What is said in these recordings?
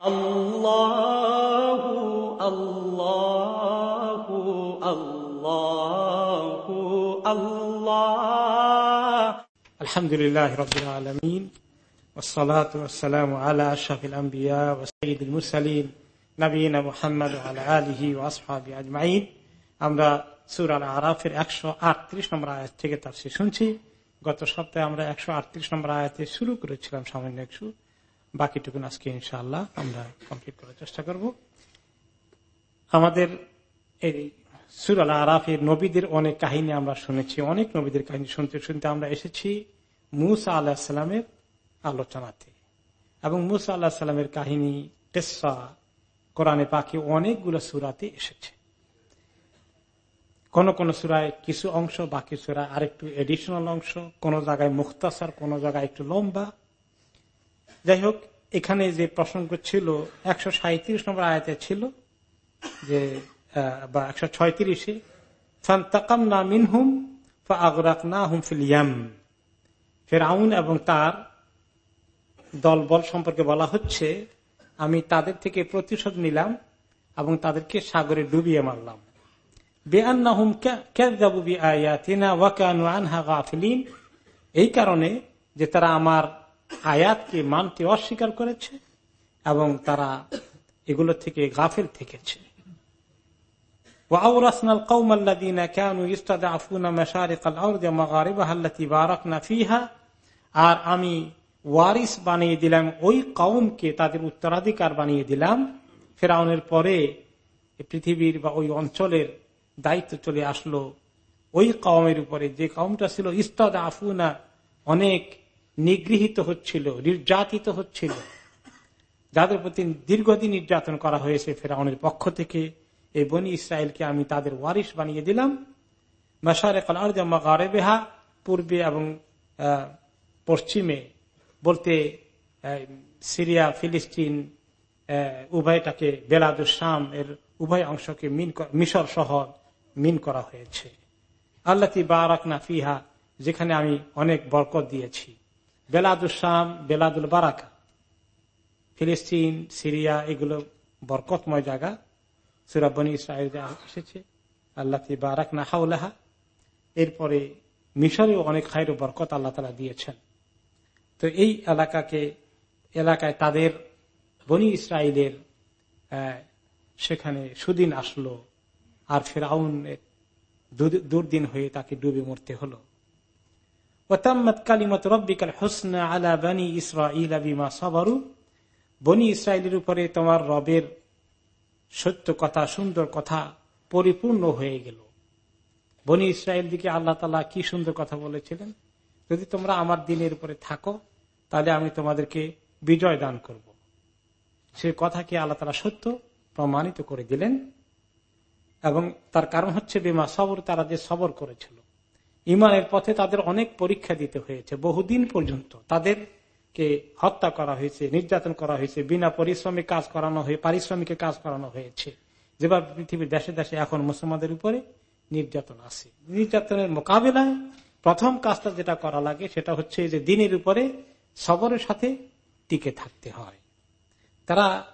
الله الله الله الله الحمد لله رب العالمين والصلاة والسلام على أشرف الأنبياء وسيد المرسلين نبينا محمد وعلى آله وأصحابه أجمعين আমরা সুর আল আরাফের একশো আটত্রিশ নম্বর আয়াত থেকে তাফসির শুনছি গত সপ্তাহে আমরা একশো আটত্রিশ নম্বর আয়াতে শুরু করেছিলাম সামান্য একটু বাকিটুকুন আজকে ইনশাআল্লাহ আমরা কমপ্লিট করার চেষ্টা করব। আমাদের এই সুর আল আরাফের নবীদের অনেক কাহিনী আমরা শুনেছি, অনেক নবীদের কাহিনী শুনতে শুনতে আমরা এসেছি মুসা আল্লাহ সাল্লামের আলোচনাতে। এবং মুসা আল্লাহ সাল্লামের কাহিনী টেসা কোরআনে পাখি অনেকগুলো সুরাতে এসেছে। কোন কোন সুরায় কিছু অংশ, বাকি সুরায় আরেকটু এডিশনাল অংশ, কোন জায়গায় মুখতাসার, কোন জায়গায় একটু লম্বা। যাই হোক, এখানে যে প্রসঙ্গ ছিল, একশো সাঁত্রিশ নম্বর আয়াতে ছিল যে বা একশো ছয়ত্রিশে ফান্তাকাম না মিন মিনহুম আগরাক না হুম ফিলিয়াম ফের আউন এবং তার দলবল সম্পর্কে বলা হচ্ছে, আমি তাদের থেকে প্রতিশোধ নিলাম এবং তাদেরকে সাগরে ডুবিয়ে মারলাম। এই কারণে যে তারা আমার আয়াতকে মানতে অস্বীকার করেছে এবং তারা এগুলো থেকে গাফেল থেকেছে। আর আমি ওয়ারিস বানিয়ে দিলাম, ওই কৌমকে তাদের উত্তরাধিকার বানিয়ে দিলাম। ফেরাউনের পরে পৃথিবীর বা ওই অঞ্চলের দায়িত্ব চলে আসলো। ওই কওমের উপরে যে কওমটা ছিল ইস্তাদ আফুনা অনেক নিগৃহীত হচ্ছিল, নির্যাতিত হচ্ছিল। যাদের প্রতি দীর্ঘদিন নির্যাতন করা হয়েছে ফেরাউনের পক্ষ থেকে, এই বনি ইসরায়েলকে আমি তাদের ওয়ারিস বানিয়ে দিলাম। বেহা পূর্বে এবং পশ্চিমে বলতে সিরিয়া, ফিলিস্তিন উভয়টাকে বেলাদুসাম এর উভয় অংশকে মিন মিশর শহর মিন করা হয়েছে। আল্লাহ বারাক না ফিহা, যেখানে আমি অনেক বরকত দিয়েছি। বেলাদুসাম বেলাদুল বারাকা, ফিলিস্তিন, সিরিয়া, এগুলো বরকতময় জায়গা। সুরাবনী ইসরায়েল এসেছে, আল্লাহ বারাক না হাউলাহা এরপরে মিশরেও অনেক খায়ের বরকত আল্লাহ তালা দিয়েছেন। তো এই এলাকাকে, এলাকায় তাদের বনি ইসরায়েলের সেখানে সুদিন আসলো, আর ফের আউনের দুর্দিন হয়ে তাকে ডুবে মরতে হলো। বনি ইসরায়েলের উপরে তোমার রবের সত্য কথা, সুন্দর কথা পরিপূর্ণ হয়ে গেল। বনি ইসরায়েল দিকে আল্লাহ তালা কি সুন্দর কথা বলেছিলেন? যদি তোমরা আমার দিনের উপরে থাকো, তাহলে আমি তোমাদেরকে বিজয় দান করব। সে কথাকে আল্লাহ তালা সত্য প্রমাণিত করে দিলেন। এবং তার কারণ হচ্ছে, বিমা সবর তারা যে সবর করেছিল। ইমানের পথে তাদের অনেক পরীক্ষা দিতে হয়েছে, বহুদিন পর্যন্ত। তাদেরকে হত্যা করা হয়েছে, নির্যাতন করা হয়েছে, বিনা পরিশ্রমে কাজ করানো হয়ে, পারিশ্রমিক কাজ করানো হয়েছে। যেভাবে পৃথিবীর দেশে দেশে এখন মুসলমানদের উপরে নির্যাতন আছে। নির্যাতনের মোকাবিলায় প্রথম কাজটা যেটা করা লাগে, সেটা হচ্ছে যে দিনের উপরে সবরের সাথে টিকে থাকতে হয়। তারা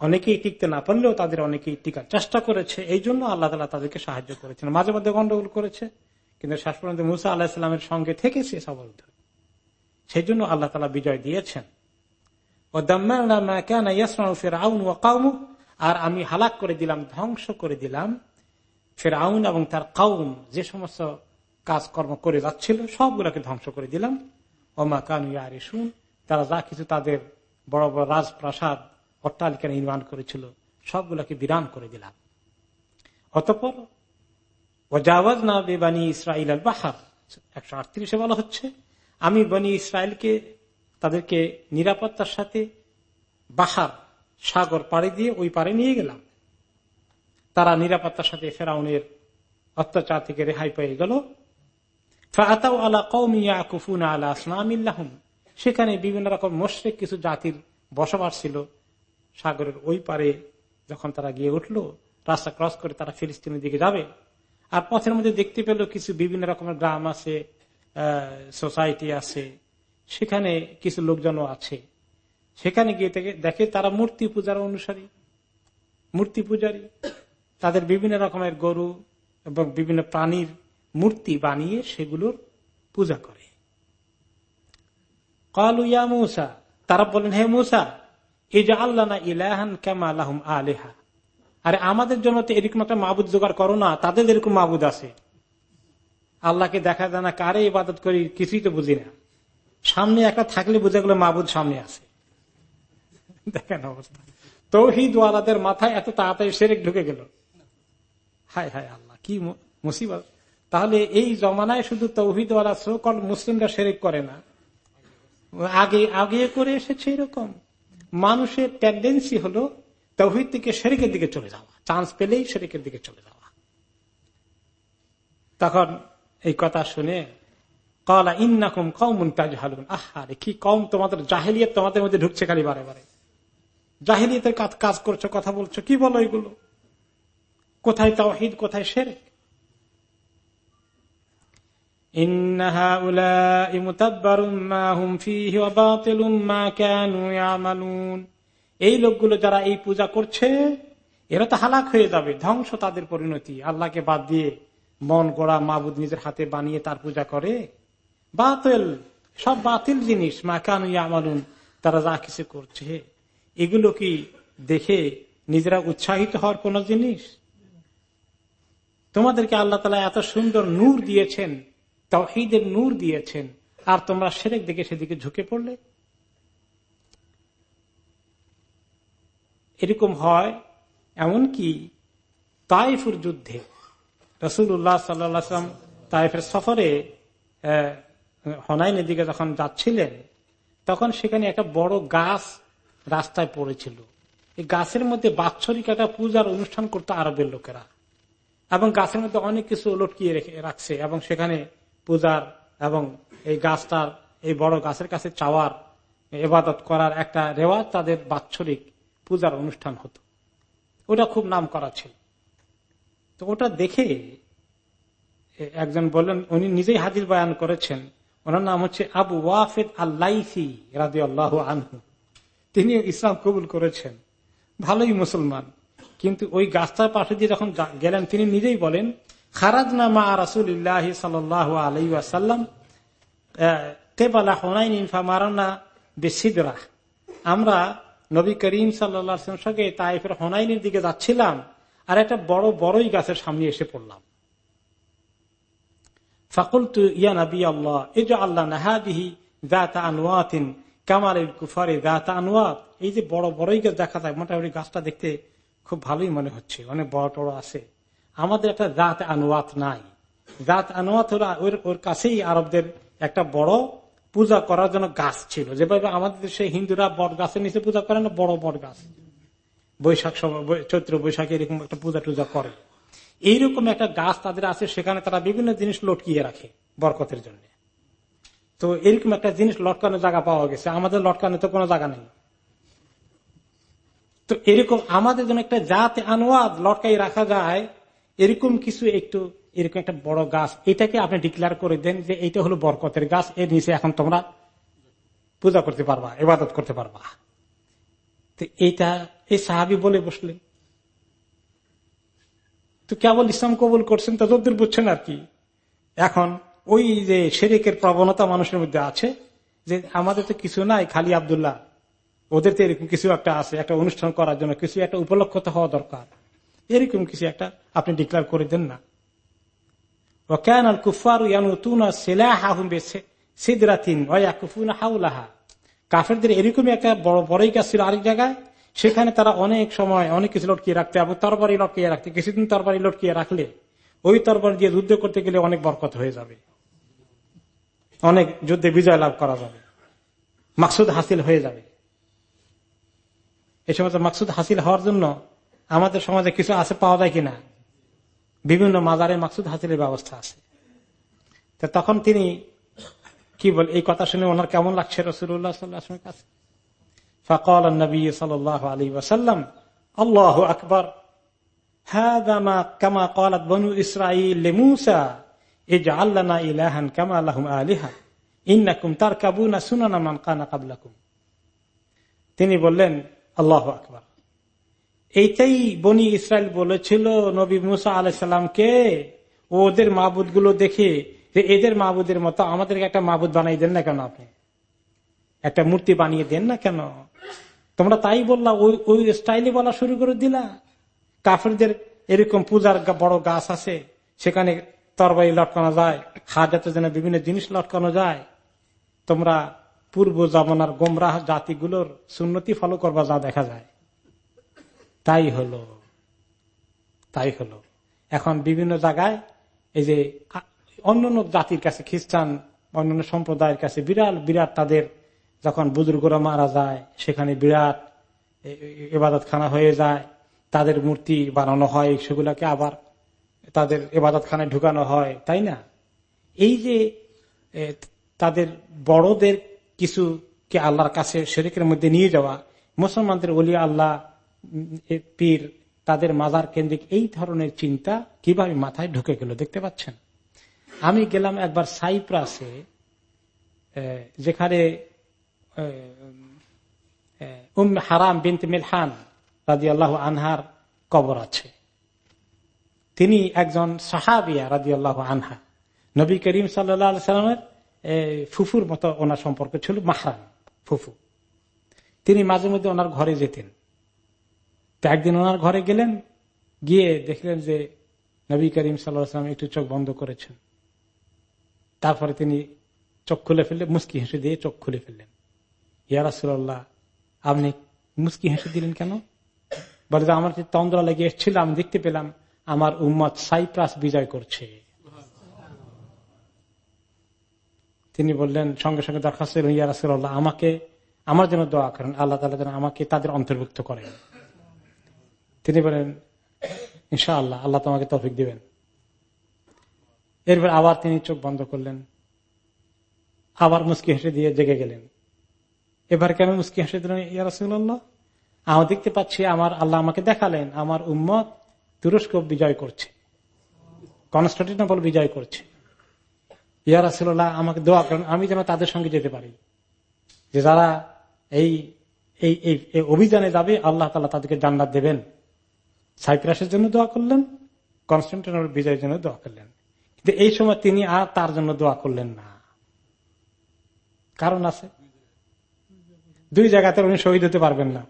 অনেকেই টিকতে না পারলেও তাদের অনেকেই টিকার চেষ্টা করেছে। এই জন্য আল্লাহ তালা তাদেরকে সাহায্য করেছেন। মাঝে মধ্যে গন্ডগোল করেছে। কিন্তু শেষ পর্যন্ত মুসা আল্লাহ ইসলামের সঙ্গে থেকে সে সবল সেই জন্য আল্লাহ তালা বিজয় দিয়েছেন। আর আমি হালাক করে দিলাম, ধ্বংস করে দিলাম। ফের আউন এবং তার কাউম যে সমস্ত কাজকর্ম করে যাচ্ছিল, সবগুলোকে ধ্বংস করে দিলাম। ওমা কানু আর শুন তারা যা কিছু তাদের বড় বড় রাজপ্রাসাদ, অট্টালিকা নির্মাণ করেছিল, সবগুলোকে বিরাম করে দিলাম। অতপর ওজাওয়াজ না ইসরাইল আল বাহার। একশো আটত্রিশে বলা হচ্ছে, আমি বনি ইসরায়েলকে তাদেরকে নিরাপত্তার সাথে বাহার, সাগর পাড়ে দিয়ে ওই পারে নিয়ে গেলাম। তারা নিরাপত্তার সাথে ফেরাউনের অত্যাচার থেকে রেহাই পেয়ে গেল। সেখানে বিভিন্ন রকম মোশ্রেক কিছু জাতির বসবাস ছিল। সাগরের ওই পারে যখন তারা গিয়ে উঠল, রাস্তা ক্রস করে তারা ফিলিস্তিনের দিকে যাবে। আর পথের মধ্যে দেখতে পেল কিছু বিভিন্ন রকমের গ্রাম আছে সোসাইটি আছে, সেখানে কিছু লোকজনও আছে। সেখানে গিয়ে দেখে তারা মূর্তি পূজার অনুসারী, মূর্তি পূজারী। তাদের বিভিন্ন রকমের গরু এবং বিভিন্ন প্রাণীর মূর্তি বানিয়ে সেগুলোর পূজা করে। কালু ইয়া মৌসা, তারা বলেন, হে মৌসা এই যে আল্লাহ ইলাহান কেমা আল্লাহম আলেহা। আরে আমাদের জন্য তো এরকম একটা মাবুদ জোগাড় করো না, তাদের এরকম মাবুদ আছে। আল্লাহকে দেখা যায় না, কারে ইবাদত করি কিছুই তো বুঝি না। সামনে একটা থাকলে বুঝে গেলো মাবুদ সামনে আছে। দেখেন অবস্থা। তৌহিদ ওয়ালাদের মাথায় এত তাড়াতাড়ি সেরেক ঢুকে গেল। হায় হায় আল্লাহ, কি মুসিবত। তাহলে এই জমানায় শুধু তৌহিদ ওয়ালা সোকল মুসলিমরা সেরেক করে না। আগে আগে করে এসেছে এরকম। মানুষের টেন্ডেন্সি হলো তৌহিদ থেকে শেরিকের দিকে চলে যাওয়া। চান্স পেলেই শেরিকের দিকে চলে যাওয়া। তখন এই কথা শুনে কলা ইন্নাকুম কৌমুন তাজ হালুন আহারে কি কম তোমাদের, জাহেলিয়ত তোমাদের মধ্যে ঢুকছে খালি বারে বারে। জাহিলিয়তের কাজ কাজ করছ, কথা বলছো, কি বলো এগুলো? কোথায় তাওহিদ কোথায় সেরে এই লোকগুলো যারা এই পূজা করছে, এরা তো হালাক হয়ে যাবে, ধ্বংস তাদের পরিণতি। আল্লাহকে বাদ দিয়ে মন, গোড়া, মাবুদ নিজের হাতে বানিয়ে তার পূজা করে। বাতিল, সব বাতিল জিনিস মা কানু আমালুন তারা যা কিছু করছে। এগুলো কি দেখে নিজেরা উৎসাহিত হওয়ার কোন জিনিস? তোমাদেরকে আল্লাহ তালা এত সুন্দর নূর দিয়েছেন তাহিদের নূর দিয়েছেন, আর তোমরা সেরেক দেখে সেদিকে ঝুঁকে পড়লে? এরকম হয়, এমনকি তাইফুর যুদ্ধে রসুল্লাহ সাল্লাম তাইফের সফরে হনাইনের দিকে যখন যাচ্ছিলেন, তখন সেখানে একটা বড় গাছ রাস্তায় পড়েছিল। এই গাছের মধ্যে বাৎসরিক একটা পূজার অনুষ্ঠান করতো আরবের লোকেরা। এবং গাছের মধ্যে অনেক কিছু লটকিয়ে রেখে, রাখছে এবং সেখানে পূজার এবং এই গাছটার, এই বড় গাছের কাছে চাওয়ার, এবাদত করার একটা রেওয়াজ তাদের বাৎসরিক পূজার অনুষ্ঠান হতো। ওটা খুব নাম করা ছিল। তো ওটা দেখে একজন বললেন, উনি নিজেই হাজির বয়ান করেছেন। ওনার নাম হচ্ছে আবু ওয়াফেদ আল্লাইসি রাজি আল্লাহ আনহু। তিনি ইসলাম কবুল করেছেন। ভালোই মুসলমান। কিন্তু ওই গাছটার পাশে দিয়ে যখন গেলেন, তিনি নিজেই বলেন খারাজ নামা রাসুল্লাহ সাল আলাই আসাল্লাম কেবালা হোনাইন ইনফা মারানা বেসিদরা। আমরা নবী করিম সাল্লা সঙ্গে তাইফের হোনাইনের দিকে যাচ্ছিলাম, আর একটা বড় বড়ই গাছের সামনে এসে পড়লাম। ফাকুল তু ইয়া নবী আল্লাহ এই যে আল্লাহ নাহাদিহি দাতা আনোয়াতিন কামাল কুফারে দাতা আনোয়াত এই যে বড় বড়ই গাছ দেখা যায়, মোটামুটি গাছটা দেখতে খুব ভালোই মনে হচ্ছে, অনেক বড় টড় আছে। আমাদের একটা জাত আনোয়াত নাই। জাত আনোয়াত ওর কাছেই আরবদের একটা বড় পূজা করার জন্য গাছ ছিল। যেভাবে আমাদের দেশে হিন্দুরা বট গাছের নিচে পূজা করে না, বড় বট গাছ। বৈশাখ সময় চৈত্র বৈশাখে এরকম একটা পূজা টুজা করে। এইরকম একটা গাছ তাদের আছে, সেখানে তারা বিভিন্ন জিনিস লটকিয়ে রাখে বরকতের জন্য। তো এরকম একটা জিনিস লটকানোর জায়গা পাওয়া গেছে। আমাদের লটকানো তো কোনো জায়গা নেই। তো এরকম আমাদের জন্য একটা জাত আনোয়াদ লটকাই রাখা যায়। এরকম কিছু একটু এরকম একটা বড় গাছ, এটাকে আপনি ডিক্লেয়ার করে দেন যে এইটা হলো বরকতের গাছ, এর নিচে এখন তোমরা পূজা করতে পারবা এবাদত করতে পারবা। তো এইটা এই সাহাবি বলে বসলেন। তো কেবল ইসলাম কবুল করছেন তো যদ্দূর বুঝছেন আর কি। এখন ওই যে শেরেকের প্রবণতা মানুষের মধ্যে আছে যে আমাদের তো কিছু নাই, খালি আবদুল্লাহ। ওদের তো এরকম কিছু একটা আছে, একটা অনুষ্ঠান করার জন্য কিছু একটা উপলক্ষতা হওয়া দরকার। এরকম কিছু একটা আপনি ডিক্লেয়ার করে দেন না। কাফেরদের এরকমই একটা বড় বড়ই গাছ ছিল আরেক জায়গায়। সেখানে তারা অনেক সময় অনেক কিছু লটকিয়ে রাখতে এবং তরবারি লটকিয়ে রাখতে, কিছুদিন তরবারি লটকিয়ে রাখলে ওই তরবারি দিয়ে যুদ্ধ করতে গেলে অনেক বরকত হয়ে যাবে। অনেক যুদ্ধে বিজয় লাভ করা যাবে। মাকসুদ হাসিল হয়ে যাবে। এই সময় মাকসুদ হাসিল হওয়ার জন্য আমাদের সমাজে কিছু আছে পাওয়া যায় কিনা? বিভিন্ন মাজারে মাকসুদ হাসিলের ব্যবস্থা আছে। তখন তিনি কি বল, এই কথা শুনে ওনার কেমন লাগছে রসুল্লাহ সাল্লাহামের কাছে? ফকল নবী সাল আলী ওসাল্লাম আল্লাহ আকবর। কামা কলাত বনু ইসরাইল মুসা এই যে আল্লাহ ইলাহান কামা আল্লাহ আলিহা, ইন্নাকুম তার কাবুনা সুনানা মান কানা কাবলাকুম তিনি বললেন, আল্লাহ আকবর। এইটাই বনি ইসরায়েল বলেছিল নবী মুসা আলাইসাল্লামকে ওদের মাহবুদগুলো দেখে যে এদের মাহবুদের মতো আমাদেরকে একটা মাহবুদ বানাই দেন না কেন আপনি? একটা মূর্তি বানিয়ে দেন না কেন? তোমরা তাই বললা, ওই ওই স্টাইলে বলা শুরু করে দিলা। কাফেরদের এরকম পূজার বড় গাছ আছে, সেখানে তরবারি লটকানো যায় হাজাতের যেন বিভিন্ন জিনিস লটকানো যায়। তোমরা পূর্ব জামানার গোমরাহ জাতিগুলোর সুন্নতি ফলো করবা যা দেখা যায়। তাই হলো তাই হলো। এখন বিভিন্ন জায়গায় এই যে অন্যান্য জাতির কাছে, খ্রিস্টান অন্যান্য সম্প্রদায়ের কাছে বিরাট বিরাট তাদের যখন বুজুর্গরা মারা যায়, সেখানে বিরাট এবাদত খানা হয়ে যায়, তাদের মূর্তি বানানো হয়, সেগুলাকে আবার তাদের এবাদত খানায় ঢুকানো হয়, তাই না? এই যে তাদের বড়দের কিছু কে আল্লাহর কাছে শরিকের মধ্যে নিয়ে যাওয়া, মুসলমানদের অলি আল্লাহ পীর তাদের মাজার কেন্দ্রিক এই ধরনের চিন্তা কীভাবে মাথায় ঢুকে গেল দেখতে পাচ্ছেন? আমি গেলাম একবার সাইপ্রাসে যেখানে উম হারাম বিনতে মিলহান রাজি আল্লাহ আনহার কবর আছে। তিনি একজন সাহাবিয়া রাজি আল্লাহ আনহা। নবী করিম সাল্লামের ফুফুর মতো ওনার সম্পর্ক ছিল মাহরাম ফুফু। তিনি মাঝে মধ্যে ওনার ঘরে যেতেন। তো একদিন ওনার ঘরে গেলেন, গিয়ে দেখলেন যে নবী করিম সাল্লাম একটু চোখ বন্ধ করেছেন। তারপরে তিনি চোখ খুলে ফেললেন, মুস্কি হেসে দিয়ে চোখ খুলে ফেললেন। ইয়ারাসুল্লাহ আপনি মুস্কি হেসে দিলেন কেন? বলে যে আমার যে তন্দ্রা লেগে এসেছিল, আমি দেখতে পেলাম আমার উম্মত সাইপ্রাস বিজয় করছে। তিনি বললেন, সঙ্গে সঙ্গে দরখাস্ত ইয়ারাসুল্লাহ আমাকে, আমার জন্য দোয়া করেন, আল্লাহ তালা যেন আমাকে তাদের অন্তর্ভুক্ত করেন। তিনি বলেন ইনশা আল্লাহ আল্লাহ তোমাকে তফিক দিবেন। এরপর আবার তিনি চোখ বন্ধ করলেন। আবার মুস্কি হেসে দিয়ে জেগে গেলেন। এবার কেন মুস্কি হেসে দিলেন ইয়ারসুল্লাহ আমি দেখতে পাচ্ছি, আমার আল্লাহ আমাকে দেখালেন, আমার উম্মত তুরস্ক বিজয় করছে। কনস্টান্টিনোপল বিজয় করছে। ইয়ারাসুল্লাহ আমাকে দোয়া করেন, আমি যেন তাদের সঙ্গে যেতে পারি। যে যারা এই এই অভিযানে যাবে, আল্লাহ তালা তাদেরকে জান্নাত দেবেন। সাইপ্রাসের জন্য দোয়া করলেন কনস্টান্টিনোপল বিজয়ের জন্য দোয়া করলেন। কিন্তু এই সময় তিনি আর তার জন্য দোয়া করলেন না। কারণ আছে। দুই জায়গাতে উনি শহীদ হতে পারবেন না।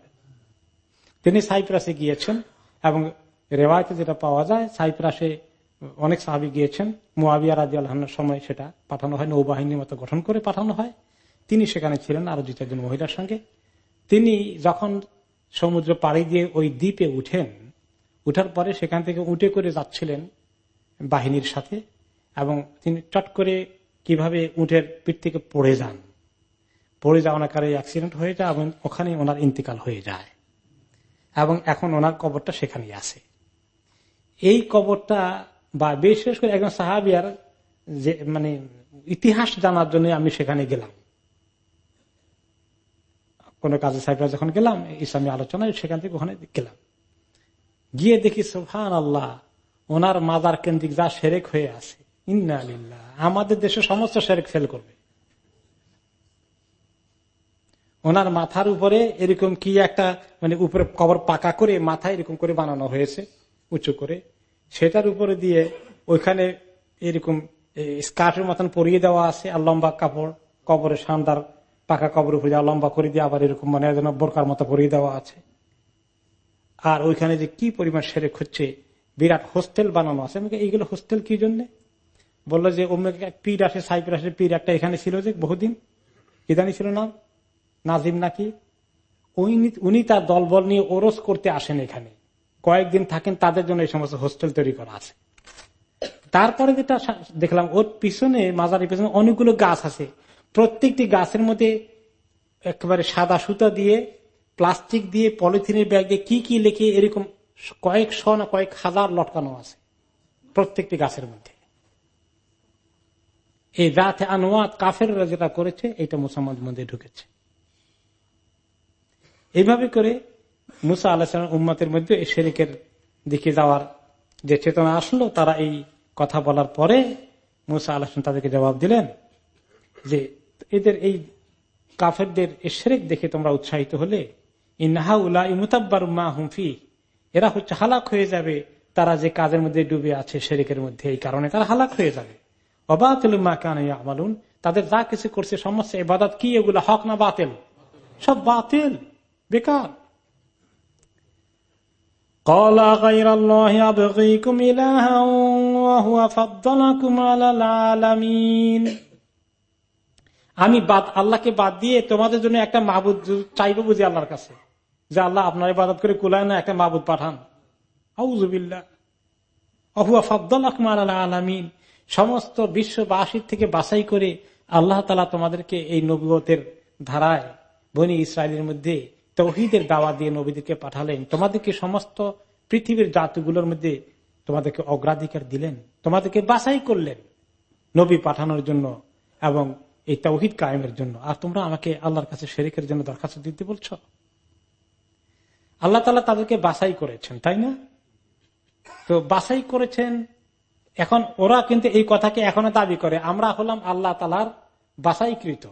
তিনি সাইপ্রাসে গিয়েছেন এবং রেওয়ায়তে যেটা পাওয়া যায়, সাইপ্রাসে অনেক সাহাবি গিয়েছেন। মুআবিয়া রাজি আল্লাহর সময় সেটা পাঠানো হয়, নৌবাহিনীর মতো গঠন করে পাঠানো হয়। তিনি সেখানে ছিলেন আরও দু চারজন মহিলার সঙ্গে। তিনি যখন সমুদ্র পাড়ি দিয়ে ওই দ্বীপে উঠেন উঠার পরে সেখান থেকে উঠে করে যাচ্ছিলেন বাহিনীর সাথে এবং তিনি চট করে কীভাবে উঠের পিঠ থেকে পড়ে যান। পড়ে যাওয়ার কারে অ্যাক্সিডেন্ট হয়ে যায় এবং ওখানে ওনার ইন্তিকাল হয়ে যায় এবং এখন ওনার কবরটা সেখানেই আছে। এই কবরটা বা বিশেষ করে একজন সাহাবিয়ার যে মানে ইতিহাস জানার জন্য আমি সেখানে গেলাম। কোন কাজে সাহেবরা যখন গেলাম, ইসলামী আলোচনায় সেখান থেকে ওখানে গেলাম। গিয়ে দেখি সোফান আল্লাহ ওনার মাজার কেন্দ্রিক যা সেরেক হয়ে আছে। ইন্না আলিল্লাহ আমাদের দেশে সমস্ত সেরেক ফেল করবে। ওনার মাথার উপরে এরকম কি একটা মানে উপরে কবর পাকা করে, মাথায় এরকম করে বানানো হয়েছে, উঁচু করে। সেটার উপরে দিয়ে ওইখানে এরকম স্কার্টের মতন পরিয়ে দেওয়া আছে, আর লম্বা কাপড়, কবরের সান্দার পাকা কবর উপরে লম্বা করে দিয়ে আবার এরকম মানে বোরকার মতো পরিয়ে দেওয়া আছে। আর ওইখানে যে কি পরিমাণ সেরেক হচ্ছে, বিরাট হোস্টেল বানানো আছে। এইগুলো হোস্টেল কি জন্য? বলল যে পীর আসে সাইপের আসে পীর একটা এখানে ছিল যে বহুদিন। কি জানি ছিল না নাজিম নাকি? উনি তার দলবল নিয়ে ওরস করতে আসেন এখানে। কয়েকদিন থাকেন, তাদের জন্য এই সমস্ত হোস্টেল তৈরি করা আছে। তারপরে যেটা দেখলাম, ওর পিছনে, মাজারের পিছনে অনেকগুলো গাছ আছে। প্রত্যেকটি গাছের মধ্যে একেবারে সাদা সুতা দিয়ে প্লাস্টিক দিয়ে পলিথিনের ব্যাগে কি কি লেখে এরকম কয়েকশ না কয়েক হাজার লটকানো আছে প্রত্যেকটি গাছের মধ্যে। এই রাতে আনোয়াত কাফের যেটা করেছে, এটা মুসলমান মধ্যে ঢুকেছে। এইভাবে করে মুসা আল্লাহ উম্মতের মধ্যে শেরিকের দিকে যাওয়ার যে চেতনা আসলো, তারা এই কথা বলার পরে মুসা আল্লাহ তাদেরকে জবাব দিলেন যে, এদের এই কাফেরদের সেরেক দেখে তোমরা উৎসাহিত হলে এরা হচ্ছে হালাক হয়ে যাবে তারা যে কাজের মধ্যে ডুবে আছে শেরিকের মধ্যে এই কারণে তারা হালাক হয়ে যাবে। অবাতুল মা কেন আমালুন তাদের যা কিছু করছে সমস্যা এবাদত কি এগুলো হক না বাতিল? সব বাতিল বেকার। আমি বাদ আল্লাহকে বাদ দিয়ে তোমাদের জন্য একটা মাহবুদ চাইব বুঝি আল্লাহর কাছে। যে আল্লাহ আপনার ইবাদত করে কুলায় না একটা মাহবুদ পাঠান। আউজুবিল্লা সমস্ত বিশ্ববাসীর থেকে বাছাই করে আল্লাহ তালা তোমাদেরকে এই নবীতের ধারায় বনি ইসরায়েলের মধ্যে তৌহিদের দাওয়া দিয়ে নবীদেরকে পাঠালেন। তোমাদেরকে সমস্ত পৃথিবীর জাতিগুলোর মধ্যে তোমাদেরকে অগ্রাধিকার দিলেন। তোমাদেরকে বাছাই করলেন নবী পাঠানোর জন্য এবং এই তৌহিদ কায়েমের জন্য। আর তোমরা আমাকে আল্লাহর কাছে শেরিকের জন্য দরখাস্ত দিতে বলছ? আল্লাহ তালা তাদেরকে বাছাই করেছেন, তাই না? তো বাছাই করেছেন, এখন ওরা কিন্তু এই কথাকে এখনও দাবি করে, আমরা হলাম আল্লাহ তালার বাছাইকৃত।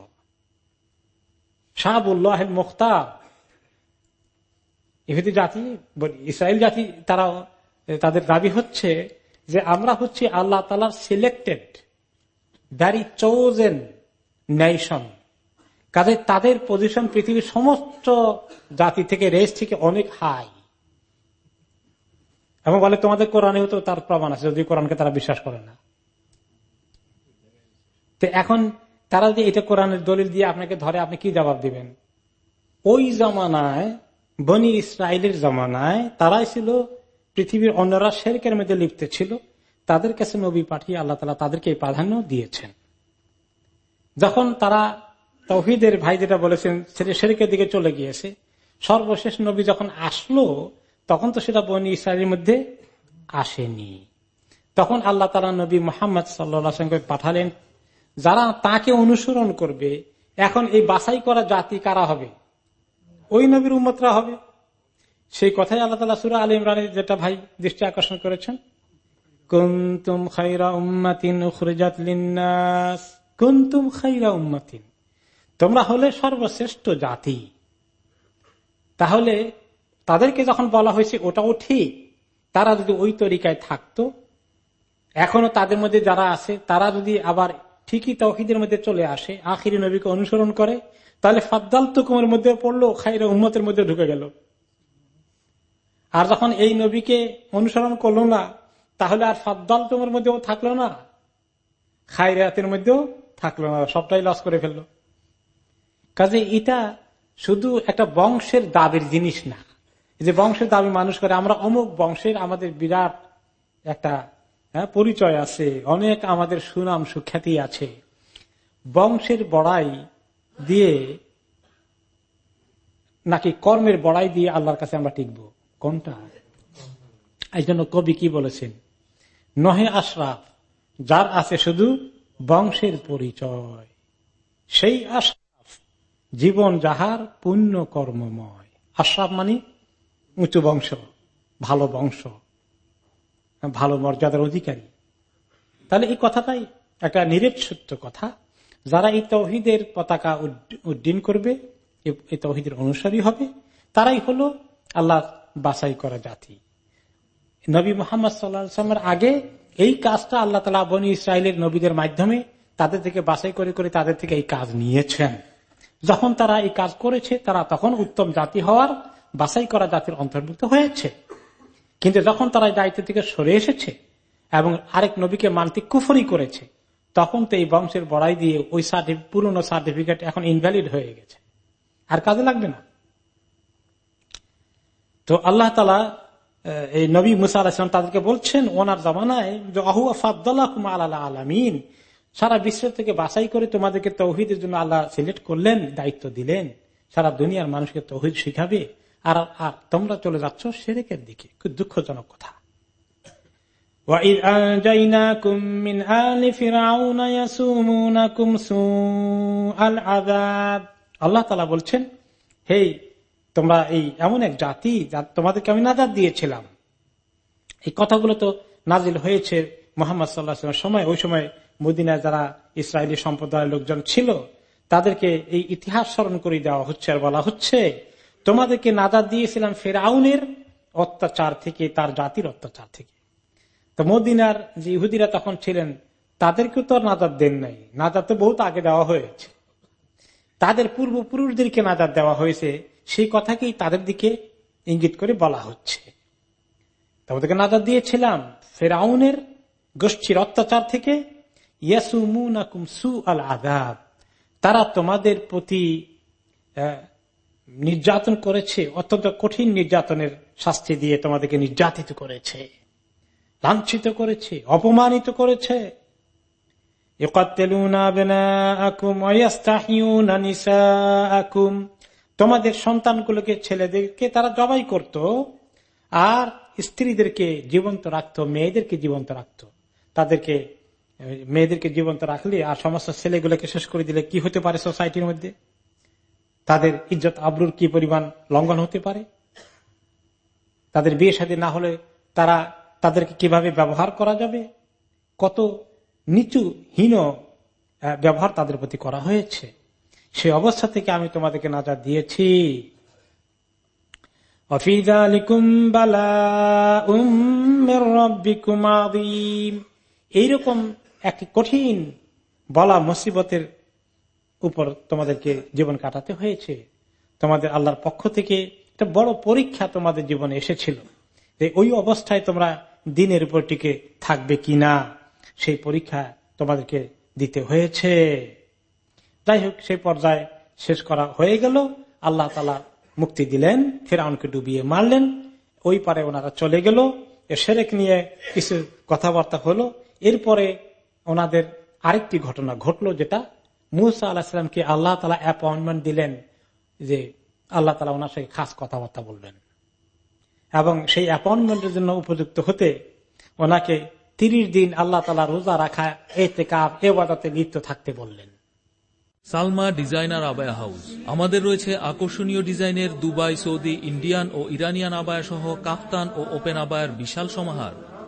শাহাবুল্লাহ মুখতার। ইহুদি জাতি ইসরায়েল জাতি তারা তাদের দাবি হচ্ছে যে আমরা হচ্ছি আল্লাহ তালার সিলেক্টেড ভ্যারি চোজেন নেশন কাজে তাদের পজিশন পৃথিবীর সমস্ত জাতি থেকে রেস থেকে অনেক হাই এবং বলে, তোমাদের কোরআনেও তো তার প্রমাণ আছে, যদি কোরআনকে তারা বিশ্বাস করে না। তো এখন তারা যদি এটা কোরআনের দলিল দিয়ে আপনাকে ধরে, আপনি কি জবাব দিবেন? ওই জমানায়, বনি ইসরায়েলের জমানায় তারাই ছিল পৃথিবীর অন্যরা শেরকের মধ্যে লিপ্ত ছিল। তাদের কাছে নবী পাঠিয়ে আল্লাহ তালা তাদেরকে প্রাধান্য দিয়েছেন। যখন তারা তৌহিদের ভাই যেটা বলেছেন সেটা শেরিকের দিকে চলে গিয়েছে। সর্বশেষ নবী যখন আসলো, তখন তো সেটা বনি ইসরায়েলের মধ্যে আসেনি। তখন আল্লাহ তালা নবী মোহাম্মদ সাল্লাকে পাঠালেন, যারা তাকে অনুসরণ করবে, এখন এই বাছাই করা জাতি কারা হবে? ওই নবীর উম্মতরা হবে। সেই কথাই আল্লাহ তালা সুরা আলী ইমরানের যেটা ভাই দৃষ্টি আকর্ষণ করেছেন, কুন্তুম খাইরা উম্মাতিন কুন্তুম খাইরা উম্মাতিন। তোমরা হলে সর্বশ্রেষ্ঠ জাতি। তাহলে তাদেরকে যখন বলা হয়েছে, ওটাও ঠিক। তারা যদি ওই তরিকায় থাকতো, এখনও তাদের মধ্যে যারা আছে, তারা যদি আবার ঠিকই তৌহিদের মধ্যে চলে আসে, আখিরি নবীকে অনুসরণ করে, তাহলে ফাদ্দাল তুকুমের মধ্যে পড়ল খাইরা উম্মতের মধ্যে ঢুকে গেল। আর যখন এই নবীকে অনুসরণ করল না, তাহলে আর ফাদ্দাল তুমের মধ্যেও থাকল না। খাইরাতের মধ্যেও থাকল না, সবটাই লস করে ফেলল। কাজে এটা শুধু একটা বংশের দাবির জিনিস না। যে বংশের দাবি মানুষ করে আমরা অমুক বংশের আমাদের বিরাট একটা হ্যাঁ, পরিচয় আছে অনেক আমাদের সুনাম সুখ্যাতি আছে। বংশের বড়াই দিয়ে নাকি কর্মের বড়াই দিয়ে আল্লাহর কাছে আমরা টিকব? কোনটা? এই জন্য কবি কি বলেছেন? নহে আশরাফ যার আছে শুধু বংশের পরিচয়। সেই আশরাফ জীবন যাহার পুণ্য কর্মময়। আশরাফ মানে উঁচু বংশ, ভালো বংশ, ভালো মর্যাদার অধিকারী। তাহলে এই কথাটাই একটা নিরেট সত্য কথা। যারা এই তৌহিদের পতাকা উড্ডীন করবে এই তৌহিদের অনুসারী হবে, তারাই হলো আল্লাহ বাছাই করা জাতি। নবী মোহাম্মদ সাল্লামের আগে এই কাজটা আল্লাহ তালা বনি ইসরায়েলের নবীদের মাধ্যমে তাদের থেকে বাছাই করে করে তাদের থেকে এই কাজ নিয়েছেন। যখন তারা এই কাজ করেছে, তারা তখন উত্তম জাতি হওয়ার বাছাই করা জাতির অন্তর্ভুক্ত হয়েছে। কিন্তু যখন তারা দায়িত্ব থেকে সরে এসেছে এবং আরেক নবীকে মানতে কুফরি করেছে, তখন তো এই বংশের বড়াই দিয়ে ওই পুরনো সার্টিফিকেট এখন ইনভ্যালিড হয়ে গেছে। আর কাজে লাগবে না। তো আল্লাহ তালা এই নবী মুসা আলাহিসাম তাদেরকে বলছেন, ওনার জমানায় আলামিন। সারা বিশ্ব থেকে বাছাই করে তোমাদেরকে তৌহিদের জন্য আল্লাহ সিলেক্ট করলেন দায়িত্ব দিলেন। সারা দুনিয়ার মানুষকে তৌহিদ শিখাবে। আর আর তোমরা চলে যাচ্ছ সেরেকের দিকে। খুব দুঃখজনক কথা। আল্লাহ তালা বলছেন হেই তোমরা এই এমন এক জাতি যা তোমাদেরকে আমি নাজাদ দিয়েছিলাম। এই কথাগুলো তো নাজিল হয়েছে মোহাম্মদ সাল্লাহ সময়। ওই সময় মদিনায় যারা ইসরায়েলি সম্প্রদায়ের লোকজন ছিল, তাদেরকে এই ইতিহাস স্মরণ করে দেওয়া হচ্ছে আর বলা হচ্ছে, তোমাদেরকে নাজাদ দিয়েছিলাম ফেরাউনের অত্যাচার থেকে, তার জাতির অত্যাচার থেকে। তো মদিনার যে ইহুদিরা তখন ছিলেন তাদেরকে তো নাজাদ দেন নাই। নাজাদ তো বহুত আগে দেওয়া হয়েছে। তাদের পূর্বপুরুষদেরকে নাজাদ দেওয়া হয়েছে, সেই কথাকেই তাদের দিকে ইঙ্গিত করে বলা হচ্ছে। তোমাদেরকে নাজাদ দিয়েছিলাম ফেরাউনের গোষ্ঠীর অত্যাচার থেকে আদাব তারা তোমাদের প্রতি নির্যাতন করেছে, অত্যন্ত কঠিন নির্যাতনের শাস্তি দিয়ে তোমাদেরকে নির্যাতিত করেছে, লাঞ্ছিত করেছে, অপমানিত করেছে। তোমাদের সন্তানগুলোকে, ছেলেদেরকে তারা জবাই করত, আর স্ত্রীদেরকে জীবন্ত রাখত, মেয়েদেরকে জীবন্ত রাখত। তাদেরকে মেয়েদেরকে জীবন্ত রাখলে আর সমস্ত ছেলেগুলোকে শেষ করে দিলে কি হতে পারে সোসাইটির মধ্যে? তাদের ইজ্জত, আবরুর কি পরিমাণ লঙ্ঘন হতে পারে? তাদের বিয়ে সাদী না হলে তারা তাদেরকে কীভাবে ব্যবহার করা যাবে? কত নিচু, হীন ব্যবহার তাদের প্রতি করা হয়েছে? সে অবস্থা থেকে আমি তোমাদেরকে নাজাদ দিয়েছি। এইরকম একটি কঠিন বলা মুসিবতের উপর তোমাদেরকে জীবন কাটাতে হয়েছে। তোমাদের আল্লাহর পক্ষ থেকে একটা বড় পরীক্ষা তোমাদের জীবনে এসেছিল ওই অবস্থায় তোমরা দিনের উপর টিকে থাকবে কি না সেই পরীক্ষা তোমাদেরকে দিতে হয়েছে। যাই হোক সেই পর্যায়ে শেষ করা হয়ে গেল। আল্লাহ তালা মুক্তি দিলেন ফেরাউনকে ডুবিয়ে মারলেন। ওই পারে ওনারা চলে গেল। সেরেক নিয়ে কিছু কথাবার্তা হলো। এরপরে ওনাদের আরেকটি ঘটনা ঘটলো যেটা মুসা আল্লাহামকে আল্লাহ তালা অ্যাপয়েন্টমেন্ট দিলেন যে আল্লাহ তালা ওনার সাথে খাস কথাবার্তা বলবেন। এবং সেই অ্যাপয়েন্টমেন্টের জন্য উপযুক্ত হতে ওনাকে তিরিশ দিন আল্লাহ তালা রোজা রাখা এতে কাপ এবাদতে লিপ্ত থাকতে বললেন। Salma Designer Abaya House. আমাদের রয়েছে আকর্ষণীয় ডিজাইনের দুবাই, সৌদি, ইন্ডিয়ান ও ইরানিয়ান আবায়া সহ কাফতান ও ওপেন আবায়ের বিশাল সমাহার।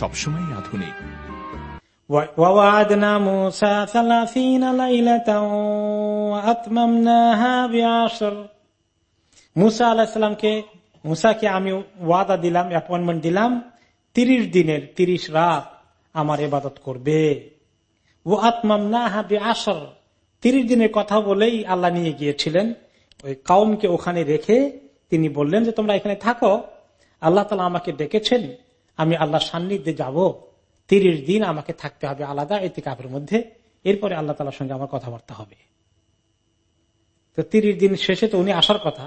সবসময় আধুনিক ووعدنا موسى ثلاثين ليلة وأتممناها بعشر মুসা আলাহিসামকে মুসাকে আমি ওয়াদা দিলাম অ্যাপয়েন্টমেন্ট দিলাম তিরিশ দিনের তিরিশ রাত আমার এবাদত করবে ও আত্মাম না হাবি আসর তিরিশ দিনের কথা বলেই আল্লাহ নিয়ে গিয়েছিলেন ওই কাউমকে ওখানে রেখে তিনি বললেন যে তোমরা এখানে থাকো আল্লাহ তালা আমাকে ডেকেছেন আমি আল্লাহ সান্নিধ্যে যাব, তিরিশ দিন আমাকে থাকতে হবে আলাদা এতে কাপের মধ্যে, এরপরে আল্লাহ তালার সঙ্গে আমার কথাবার্তা হবে। তো তিরিশ দিন শেষে তো উনি আসার কথা,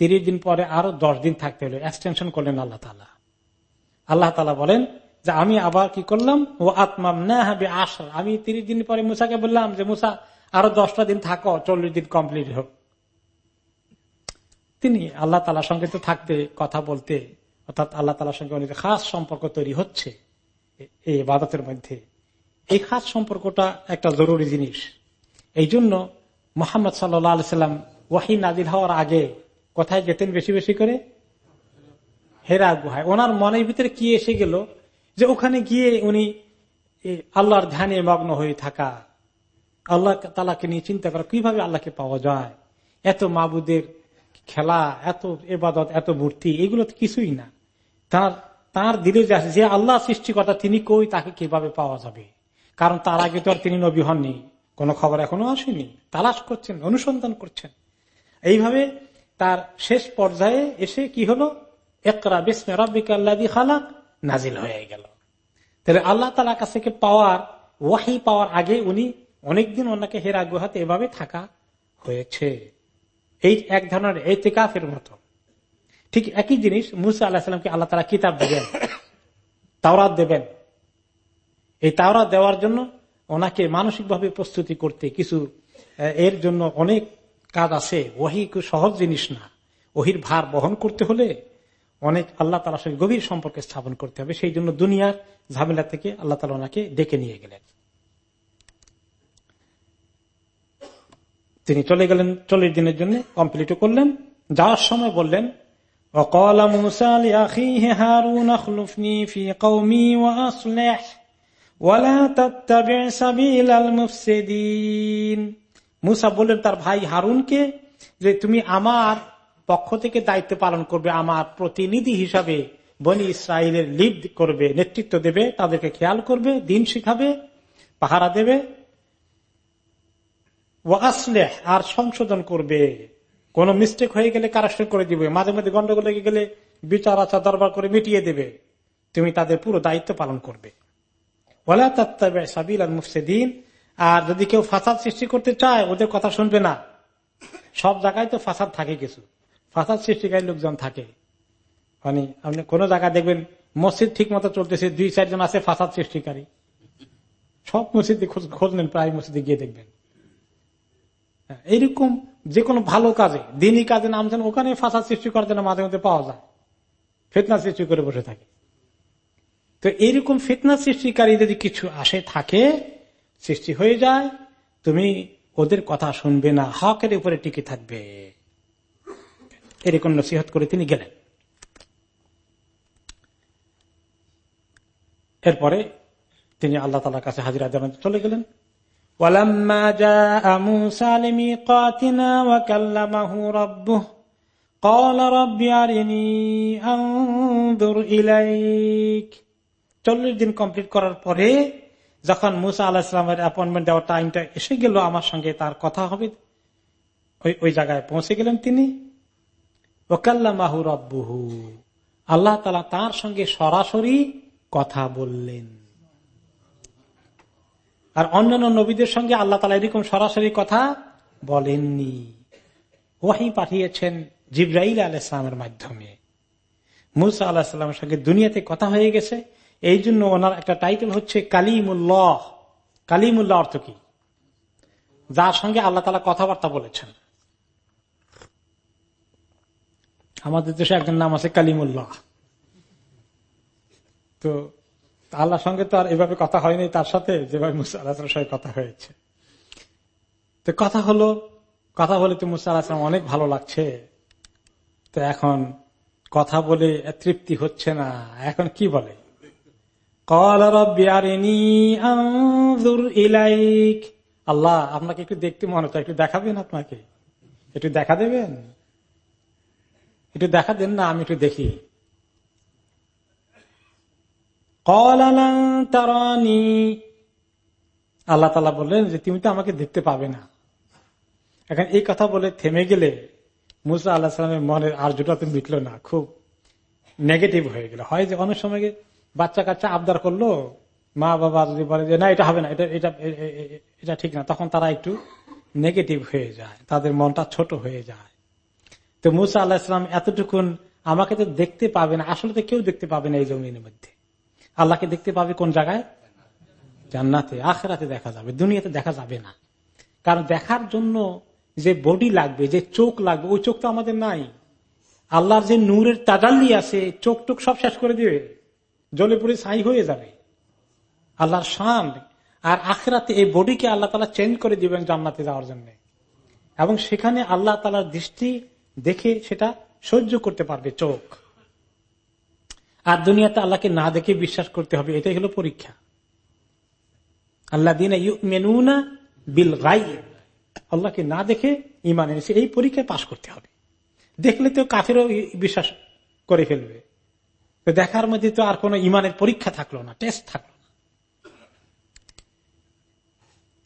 তিরিশ দিন পরে আরও দশ দিন থাকতে হলো এক্সটেনশন করলেন আল্লাহ তালা আল্লাহ তালা বলেন যে আমি আবার কি করলাম, ও আত্মাম না হবে আসার আমি তিরিশ দিন পরে মুসাকে বললাম যে, মুসা, আরও দশটা দিন থাকো, চল্লিশ দিন কমপ্লিট হোক। তিনি আল্লাহ তালার সঙ্গে তো থাকতে, কথা বলতে অর্থাৎ আল্লাহ তালার সঙ্গে অনেক খাস সম্পর্ক তৈরি হচ্ছে এই বাদতের মধ্যে। এই খাস সম্পর্কটা একটা জরুরি জিনিস। এই জন্য মোহাম্মদ সাল্লাম ওয়াহি নাজির হওয়ার আগে কোথায় যেতেন বেশি বেশি করে? হেরা গুহায়। ওনার মনের ভিতরে কি এসে গেল? যে ওখানে গিয়ে উনি আল্লাহর ধ্যানে মগ্ন হয়ে থাকা। আল্লাহ তালাকে নিয়ে চিন্তা করা, কীভাবে আল্লাহকে পাওয়া যায়? এত মাবুদের খেলা, এত এবাদত, এত মূর্তি এগুলো তো কিছুই না। তার তার দিলে যে আল্লাহ সৃষ্টিকর্তা, তিনি কই তাকে কীভাবে পাওয়া যাবে? কারণ তার আগে তো আর তিনি নবী হননি। কোন খবর এখনও আসেনি। তালাশ করছেন, অনুসন্ধান করছেন। এইভাবে তার শেষ পর্যায়ে এসে কি হলো? একরা বেসমে খালাক নাজিল হয়ে গেল। তাহলে আল্লাহ তালা কাছ থেকে পাওয়ার, ওয়াহি পাওয়ার আগে উনি অনেকদিন ওনাকে হেরা গুহাতে এভাবে থাকা হয়েছে। এই এক ধরনের এতেকাফের মতো। ঠিক একই জিনিস মুসা আল্লাহ সাল্লামকে আল্লাহ তালা কিতাব দেবেন, তাওরাত দেবেন। এই তাওরাত দেওয়ার জন্য ওনাকে মানসিকভাবে প্রস্তুতি করতে কিছু এর জন্য অনেক কাজ আছে। ওহি সহজ জিনিস না। ওহির ভার বহন করতে হলে অনেক আল্লাহ তালার সঙ্গে গভীর সম্পর্কে স্থাপন করতে হবে। সেই জন্য দুনিয়ার ঝামেলা থেকে আল্লাহ তালা ওনাকে ডেকে নিয়ে গেলেন। তিনি চলে গেলেন, চল্লিশ দিনের জন্য কমপ্লিট করলেন। যাওয়ার সময় বললেন وقال موسى لأخيه هارون اخلفني في قومي وأصلح ولا تتبع سبيل المفسدين মুসা বললেন তার ভাই হারুনকে যে তুমি আমার পক্ষ থেকে দায়িত্ব পালন করবে আমার প্রতিনিধি হিসাবে বনি ইসরায়েলের লিড করবে নেতৃত্ব দেবে তাদেরকে খেয়াল করবে দিন শিখাবে পাহারা দেবে ও আসলে আর সংশোধন করবে কোন মিস্টেক হয়ে গেলে কারেকশন করে দিবে? মাঝে মাঝে গন্ডগোল লেগে গেলে বিচার আচার দরবার করে মিটিয়ে দেবে। তুমি তাদের পুরো দায়িত্ব পালন করবে। সাবিল আর আর যদি কেউ ফাসাদ সৃষ্টি করতে চায়, ওদের কথা শুনবে না। সব জায়গায় তো ফাসাদ থাকে কিছু। ফাসাদ সৃষ্টিকারী লোকজন থাকে। মানে আপনি কোন জায়গায় দেখবেন মসজিদ ঠিক মতো চলতেছে, দুই চারজন আছে ফাসাদ সৃষ্টিকারী। সব মসজিদে খোঁজ নেন, প্রায় মসজিদে গিয়ে দেখবেন। এইরকম যে কোনো ভালো কাজে, দিনই কাজে নামছেন ওখানে ফাঁসা সৃষ্টি করার জন্য মাঝে মধ্যে পাওয়া যায়। ফেতনা সৃষ্টি করে বসে থাকে। তো এইরকম ফিতনা সৃষ্টিকারী যদি কিছু আসে, থাকে, সৃষ্টি হয়ে যায়, তুমি ওদের কথা শুনবে না, হকের উপরে টিকে থাকবে। এরকম নসিহত করে তিনি গেলেন। এরপরে তিনি আল্লাহ তালার কাছে হাজিরা জানাতে চলে গেলেন। ولما جاء موسى لميقاتنا وكلمه ربه قال رب أرني أنظر إليك চল্লিশ দিন কমপ্লিট করার পরে যখন মুসা আল্লাহ ইসলামের অ্যাপয়েন্টমেন্ট দেওয়ার টাইমটা এসে গেল আমার সঙ্গে তার কথা হবে ওই ওই জায়গায় পৌঁছে গেলেন তিনি ওকাল্লামাহু রব্বুহু আল্লাহ তালা তার সঙ্গে সরাসরি কথা বললেন আর অন্যান্য নবীদের সঙ্গে আল্লাহ তালা এরকম সরাসরি কথা বলেননি। ওয়াহি পাঠিয়েছেন জিব্রাইল আলাইসলামের মাধ্যমে। মুসা আল্লাহামের সঙ্গে দুনিয়াতে কথা হয়ে গেছে। এই জন্য ওনার একটা টাইটেল হচ্ছে কালিমুল্লাহ। কালিমুল্লাহ অর্থ কি? যার সঙ্গে আল্লাহ তালা কথাবার্তা বলেছেন। আমাদের দেশে একজন নাম আছে কালিমুল্লাহ। তো আল্লাহর সঙ্গে তো আর এভাবে কথা হয়নি, তার সাথে যেভাবে মুসা আল্লাহ সঙ্গে কথা হয়েছে। তো কথা হলো, কথা বলে তো মুসা আল্লাহ অনেক ভালো লাগছে। তো এখন কথা বলে তৃপ্তি হচ্ছে না, এখন কি বলে? আল্লাহ, আপনাকে একটু দেখতে মনে হতো একটু দেখাবেন আপনাকে? একটু দেখা দেবেন? একটু দেখা দেন না, আমি একটু দেখি। আল্লাহ তালা বললেন যে, তুমি তো আমাকে দেখতে পাবে না। এখন এই কথা বলে থেমে গেলে মুসা আল্লাহ সালামের মনের আর্যটা তো মিটলো না, খুব নেগেটিভ হয়ে গেল। হয় যে অনেক সময় বাচ্চা কাচ্চা আবদার করল, মা বাবা যদি বলে যে, না, এটা হবে না, এটা এটা এটা ঠিক না, তখন তারা একটু নেগেটিভ হয়ে যায়, তাদের মনটা ছোট হয়ে যায়। তো মুসা আল্লাহ ইসলাম এতটুকুন আমাকে তো দেখতে পাবে না, আসলে তো কেউ দেখতে পাবে না এই জমিনের মধ্যে। আল্লাহকে দেখতে পাবে কোন জায়গায়? জান্নাতে। আখেরাতে দেখা যাবে। দুনিয়াতে দেখা যাবে না। কারণ দেখার জন্য যে বডি লাগবে, যে চোখ লাগবে, ওই চোখ তো আমাদের নাই। আল্লাহর যে নূরের তাজাল্লি আছে, চোখ টোক সব শেষ করে দিবে। জলে পুরে ছাই হয়ে যাবে। আল্লাহর শান। আর আখেরাতে এই বডিকে আল্লাহ তালা চেঞ্জ করে দিবেন জান্নাতে যাওয়ার জন্য। এবং সেখানে আল্লাহ তালার দৃষ্টি দেখে সেটা সহ্য করতে পারবে চোখ। আর দুনিয়াতে আল্লাহকে না দেখে বিশ্বাস করতে হবে, এটাই হলো পরীক্ষা। আল্লাহ দিন মেনুনা বিল গাই আল্লাহকে না দেখে ইমান এনেছে, এই পরীক্ষায় পাশ করতে হবে। দেখলে তো কাফেরও বিশ্বাস করে ফেলবে। দেখার মধ্যে তো আর কোন ইমানের পরীক্ষা থাকল না টেস্ট থাকল না।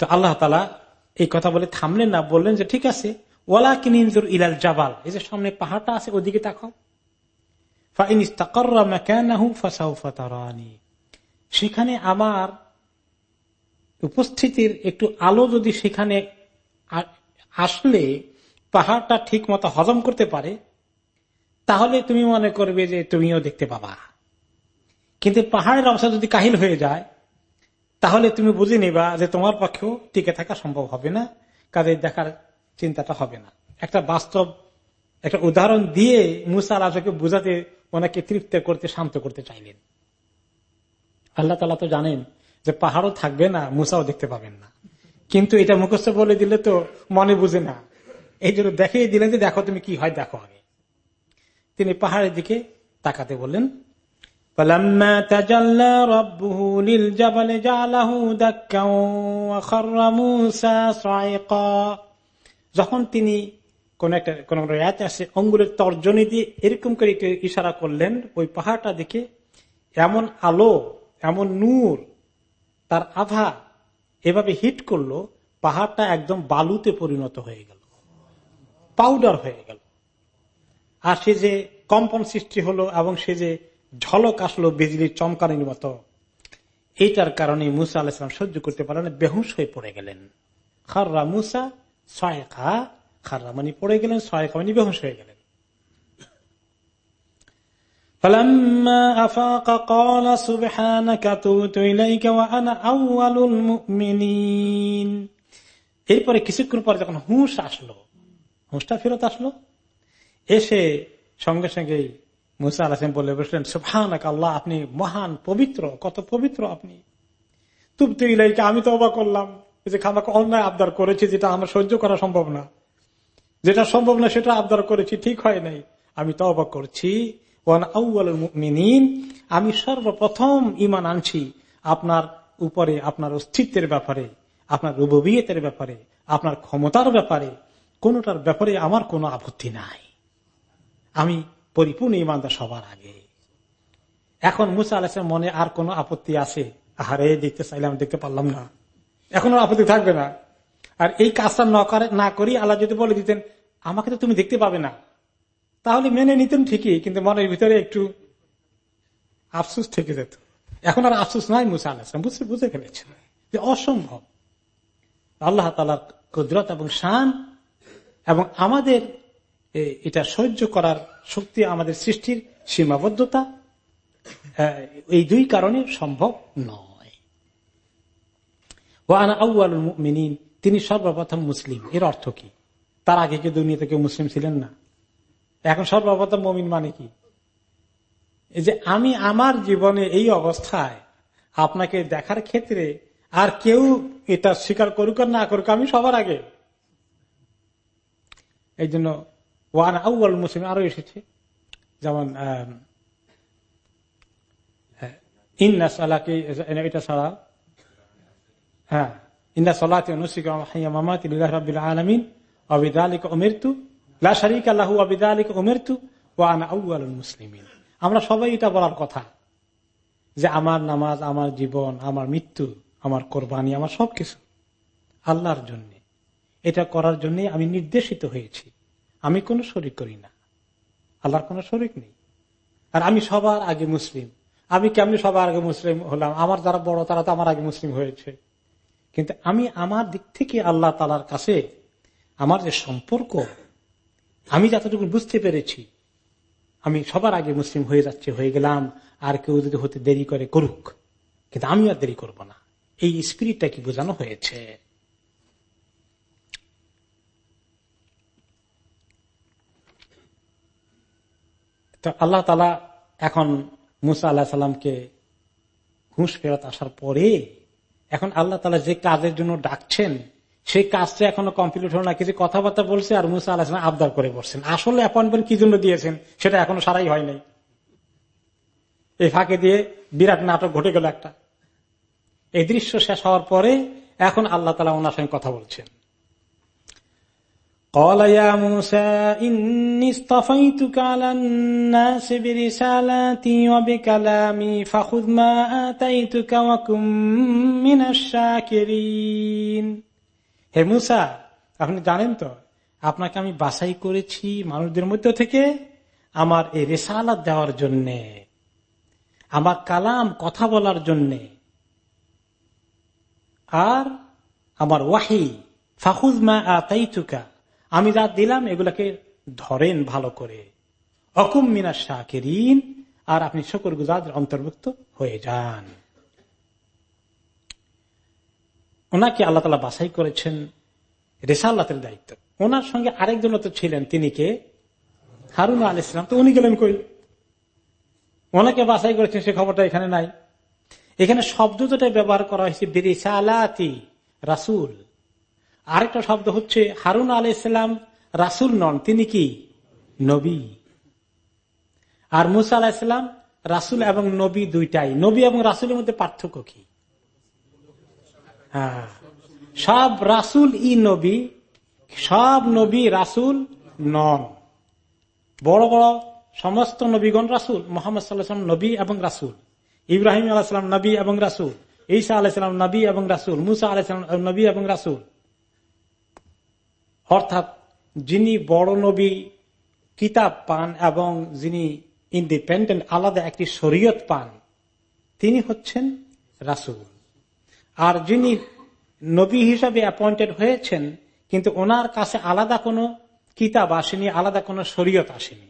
তো আল্লাহ তালা এই কথা বলে থামলেন না, বললেন যে, ঠিক আছে ওলা কিনিজুর ইলাল জাবাল। এই যে সামনে পাহাড়টা আছে, ওদিকে তাকাও। সেখানে আমার উপস্থিতির একটু আলো যদি সেখানে আসলে পাহাড়টা ঠিক মতো হজম করতে পারে, তাহলে তুমি মনে করবে যে তুমিও দেখতে পাবা। কিন্তু পাহাড়ের অবস্থা যদি কাহিল হয়ে যায়, তাহলে তুমি বুঝে নিবা যে তোমার পক্ষেও টিকে থাকা সম্ভব হবে না, কাজে দেখার চিন্তাটা হবে না। একটা বাস্তব, একটা উদাহরণ দিয়ে মুসা আলাজকে বুঝাতে ওনাকে তৃপ্ত করতে, শান্ত করতে চাইলেন। আল্লাহ তালা তো জানেন যে পাহাড়ও থাকবে না, মুসাও দেখতে পাবেন না। কিন্তু এটা মুখস্থ বলে দিলে তো মনে বুঝে না। এই জন্য দেখিয়ে দিলেন যে, দেখো তুমি কি হয়, দেখো আগে। তিনি পাহাড়ের দিকে তাকাতে বললেন যখন তিনি কোন একটা, কোন আছে, অঙ্গুলের তর্জনী দিয়ে এরকম করে ইশারা করলেন, ওই পাহাড়টা দেখে এমন আলো, এমন নূর, তার আভা এভাবে হিট করল, পাহাড়টা একদম বালুতে পরিণত হয়ে গেল, পাউডার হয়ে গেল। আর সে যে কম্পন সৃষ্টি হলো এবং সে যে ঝলক আসলো বিজলির চমকানির মতো, এইটার কারণে মুসা আলাহিসাম সহ্য করতে পারেন, বেহুশ হয়ে পড়ে গেলেন। খাররা মুসা ছয়খা খাররা মানে পড়ে গেলেন ছয়খা মানে বেহুশ হয়ে গেলেন। এরপরে কিছুক্ষণ পরে যখন হুঁশ আসলো, হুঁশটা ফেরত আসলো, এসে সঙ্গে সঙ্গে মুসা আলাহিম বলে বসলেন সুফান আল্লাহ, আপনি মহান, পবিত্র, কত পবিত্র আপনি। তুপ্ত ইলাইকে, আমি তো অবাক করলাম যে খামাকে অন্যায় আবদার করেছি, যেটা আমার সহ্য করা সম্ভব না। যেটা সম্ভব না, সেটা আবদার করেছি, ঠিক হয় নাই। আমি তো অবাক করছি আমি সর্বপ্রথম ইমান আনছি আপনার উপরে, আপনার অস্তিত্বের ব্যাপারে, আপনার রুবিয়তের ব্যাপারে, আপনার ক্ষমতার ব্যাপারে। কোনটার ব্যাপারে আমার কোনো আপত্তি নাই। আমি পরিপূর্ণ ইমানদার সবার আগে। এখন মুসা আলাসের মনে আর কোন আপত্তি আছে? আহারে, দেখতে চাইলাম দেখতে পারলাম না। এখন আপত্তি থাকবে না। আর এই কাজটা না করি আল্লাহ যদি বলে দিতেন, আমাকে তো তুমি দেখতে পাবে না। তাহলে মেনে নিতেন ঠিকই, কিন্তু মনের ভিতরে একটু আফসুস থেকে যেত। এখন আর আফসুস নাই মুসা আলাহাম বুঝতে বুঝে ফেলেছেন যে অসম্ভব। আল্লাহ তালার কুদরত এবং শান এবং আমাদের এটা সহ্য করার শক্তি আমাদের সৃষ্টির সীমাবদ্ধতা এই দুই কারণে সম্ভব নয়। তিনি সর্বপ্রথম মুসলিম। এর অর্থ কি? তার আগে কি দুনিয়াতে কেউ মুসলিম ছিলেন না? এখন সর্বপ্রথম মমিন মানে কি? এই যে আমি আমার জীবনে এই অবস্থায় আপনাকে দেখার ক্ষেত্রে আর কেউ এটা স্বীকার করুক না করুক, আমি সবার আগে। এই জন্য ওয়ান আউ্ল মুসলিম আরও এসেছে। যেমন ইন্না সালাকে, এটা ছাড়া হ্যাঁ আমরা সবাই এটা বলার কথা যে আমার নামাজ আমার জীবন আমার মৃত্যু আমার কোরবানি আমার সবকিছু আল্লাহর জন্য। এটা করার জন্য আমি নির্দেশিত হয়েছি। আমি কোনো শরিক করি না। আল্লাহর কোন শরিক নেই। আর আমি সবার আগে মুসলিম। আমি কেমনি সবার আগে মুসলিম হলাম? আমার যারা বড়, তারা তো আমার আগে মুসলিম হয়েছে। কিন্তু আমি আমার দিক থেকে আল্লাহ তালার কাছে আমার যে সম্পর্ক, আমি যতটুকু বুঝতে পেরেছি, আমি সবার আগে মুসলিম হয়ে যাচ্ছে, হয়ে গেলাম, আর কেউ যদি হতে দেরি করে করুক, কিন্তু আমি আর দেরি করব না। এই স্পিরিটটা কি বোঝানো হয়েছে? তো আল্লাহ তালা এখন মুসা আল্লাহ সাল্লামকে ঘুষ ফেরত আসার পরে এখন আল্লাহ তালা যে কাজের জন্য ডাকছেন, সেই কাজটা এখনও কমপ্লিট হলো না। কিছু কথাবার্তা বলছে আর মুসা আল্লাহ আবদার করে বসছেন। আসলে অ্যাপয়েন্টমেন্ট কি জন্য দিয়েছেন, সেটা এখনও সারাই হয় নাই। এই ফাঁকে দিয়ে বিরাট নাটক ঘটে গেল একটা। এই দৃশ্য শেষ হওয়ার পরে এখন আল্লাহ তালা ওনার সঙ্গে কথা বলছেন। قال يا موسى إني اصطفيتك على الناس برسالاتي وبكلامي فخذ ما آتيتك وكن من الشاكرين হে মুসা আপনি জানেন তো আপনাকে আমি বাছাই করেছি মানুষদের মধ্য থেকে আমার এই রেসালাত দেওয়ার জন্য আমার কালাম কথা বলার জন্যে আর আমার ওয়াহি ফাহুজ মা আতাইতুকা আমি যা দিলাম, এগুলাকে ধরেন ভালো করে। অকুম মিনা শাকেরিন, আর আপনি শকর গুজাদের অন্তর্ভুক্ত হয়ে যান। ওনাকে আল্লাহ তালা বাছাই করেছেন রেসাল্লাতের দায়িত্ব। ওনার সঙ্গে আরেকজন তো ছিলেন, তিনি কে? হারুন আল ইসলাম। তো উনি গেলেন কই? ওনাকে বাছাই করেছেন, সে খবরটা এখানে নাই। এখানে শব্দ যেটা ব্যবহার করা হয়েছে, বেরিসালাতি রাসুল। আরেকটা শব্দ হচ্ছে, হারুন আল ইসলাম রাসুল নন, তিনি কি? নবী। আর মুসা আলাহ ইসলাম রাসুল এবং নবী দুইটাই। নবী এবং রাসুলের মধ্যে পার্থক্য কি? হ্যাঁ। সব রাসুল ই নবী, সব নবী রাসুল নন। বড় বড় সমস্ত নবীগণ রাসুল, মোহাম্মদ সাল্লাহাম নবী এবং রাসুল। ইব্রাহিম আলাহাম নবী এবং রাসুল, ঈসা আলাইসালাম নবী এবং রাসুল, মুসা আলাইসালাম নবী এবং রাসুল। অর্থাৎ যিনি বড় নবী কিতাব পান এবং যিনি ইন্ডিপেন্ডেন্ট আলাদা একটি শরীয়ত পান, তিনি হচ্ছেন রাসুল। আর যিনি নবী হিসাবে অ্যাপয়েন্টেড হয়েছেন, কিন্তু ওনার কাছে আলাদা কোনো কিতাব আসেনি, আলাদা কোনো শরীয়ত আসেনি।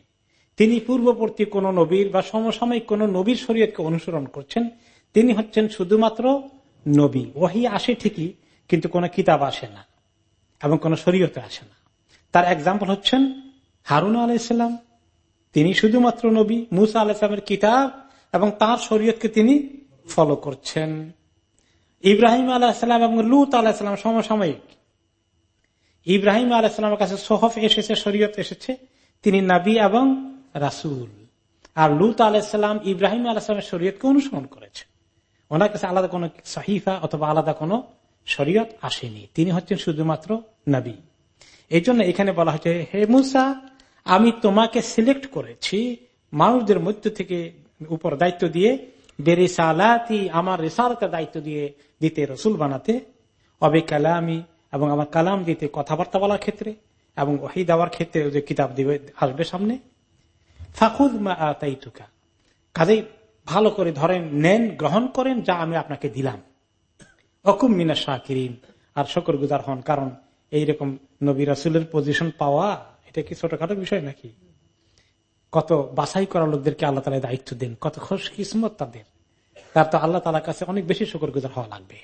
তিনি পূর্ববর্তী কোন নবীর বা সমসাময়িক কোন নবীর শরীয়তকে অনুসরণ করছেন, তিনি হচ্ছেন শুধুমাত্র নবী। ওহি আসে ঠিকই, কিন্তু কোন কিতাব আসে না। এবং কোন শরীয়তে আসে না। তার এক্সাম্পল হচ্ছেন হারুন আলাইসাল্লাম তিনি শুধুমাত্র নবী, মুসা আলাইসলামের কিতাব এবং তার শরীয়তকে তিনি ফলো করছেন। ইব্রাহিম আলাহিসাম এবং লুত আলাহিসাম সমসাময়িক। ইব্রাহিম আলাহিসামের কাছে সোহফ এসেছে, শরীয়ত এসেছে। তিনি নাবি এবং রাসুল। আর লুত আলাহিসাম ইব্রাহিম আলাহিসামের শরীয়তকে অনুসরণ করেছে। ওনার কাছে আলাদা কোন সাহিফা অথবা আলাদা কোন শরীয়ত আসেনি। তিনি হচ্ছেন শুধুমাত্র নবী। এই জন্য এখানে বলা হচ্ছে, হে মুসা, আমি তোমাকে সিলেক্ট করেছি মানুষদের মধ্য থেকে উপর দায়িত্ব দিয়ে, বেরেসালাতি আমার রেসালতের দায়িত্ব দিয়ে দিতে রসুল বানাতে, অবে কালামি এবং আমার কালাম দিতে কথাবার্তা বলার ক্ষেত্রে এবং ওহি দেওয়ার ক্ষেত্রে যে কিতাব দিবে, আসবে সামনে। ফাকুদ মা কাজেই ভালো করে ধরেন, নেন, গ্রহণ করেন যা আমি আপনাকে দিলাম। অকুম মিনা শাকিরিন। আর শকর গুজার হন, কারণ এইরকম নবী রাসুলের পজিশন পাওয়া, এটা কি ছোটখাটো বিষয় নাকি? কত বাছাই করা লোকদেরকে আল্লাহ তালা দায়িত্ব দেন, কত খোশ কিসমত তাদের। তার তো আল্লাহ তালার কাছে অনেক বেশি শকর গুজার হওয়া লাগবে।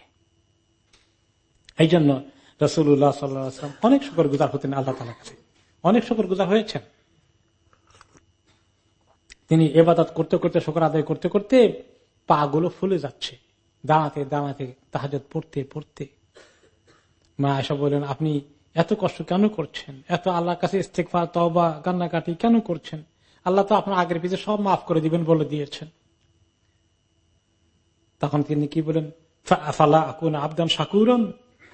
এই জন্য রসুল্লাহ সাল্লাম অনেক শকর গুজার হতেন আল্লাহ তালার কাছে। অনেক শকর গুজার হয়েছেন। তিনি এবাদত করতে করতে, শকর আদায় করতে করতে পা গুলো ফুলে যাচ্ছে। দাঁড়াতে দাঁড়াতে তাহাজত পড়তে পড়তে। মা এসব বললেন, আপনি এত কষ্ট কেন করছেন? এত আল্লাহর কাছে ইস্তেকফা তবা কান্নাকাটি কেন করছেন? আল্লাহ তো আপনার আগের পিছিয়ে সব মাফ করে দিবেন বলে দিয়েছেন। তখন তিনি কি বলেন ফালা আকুন আবদান শাকুরন?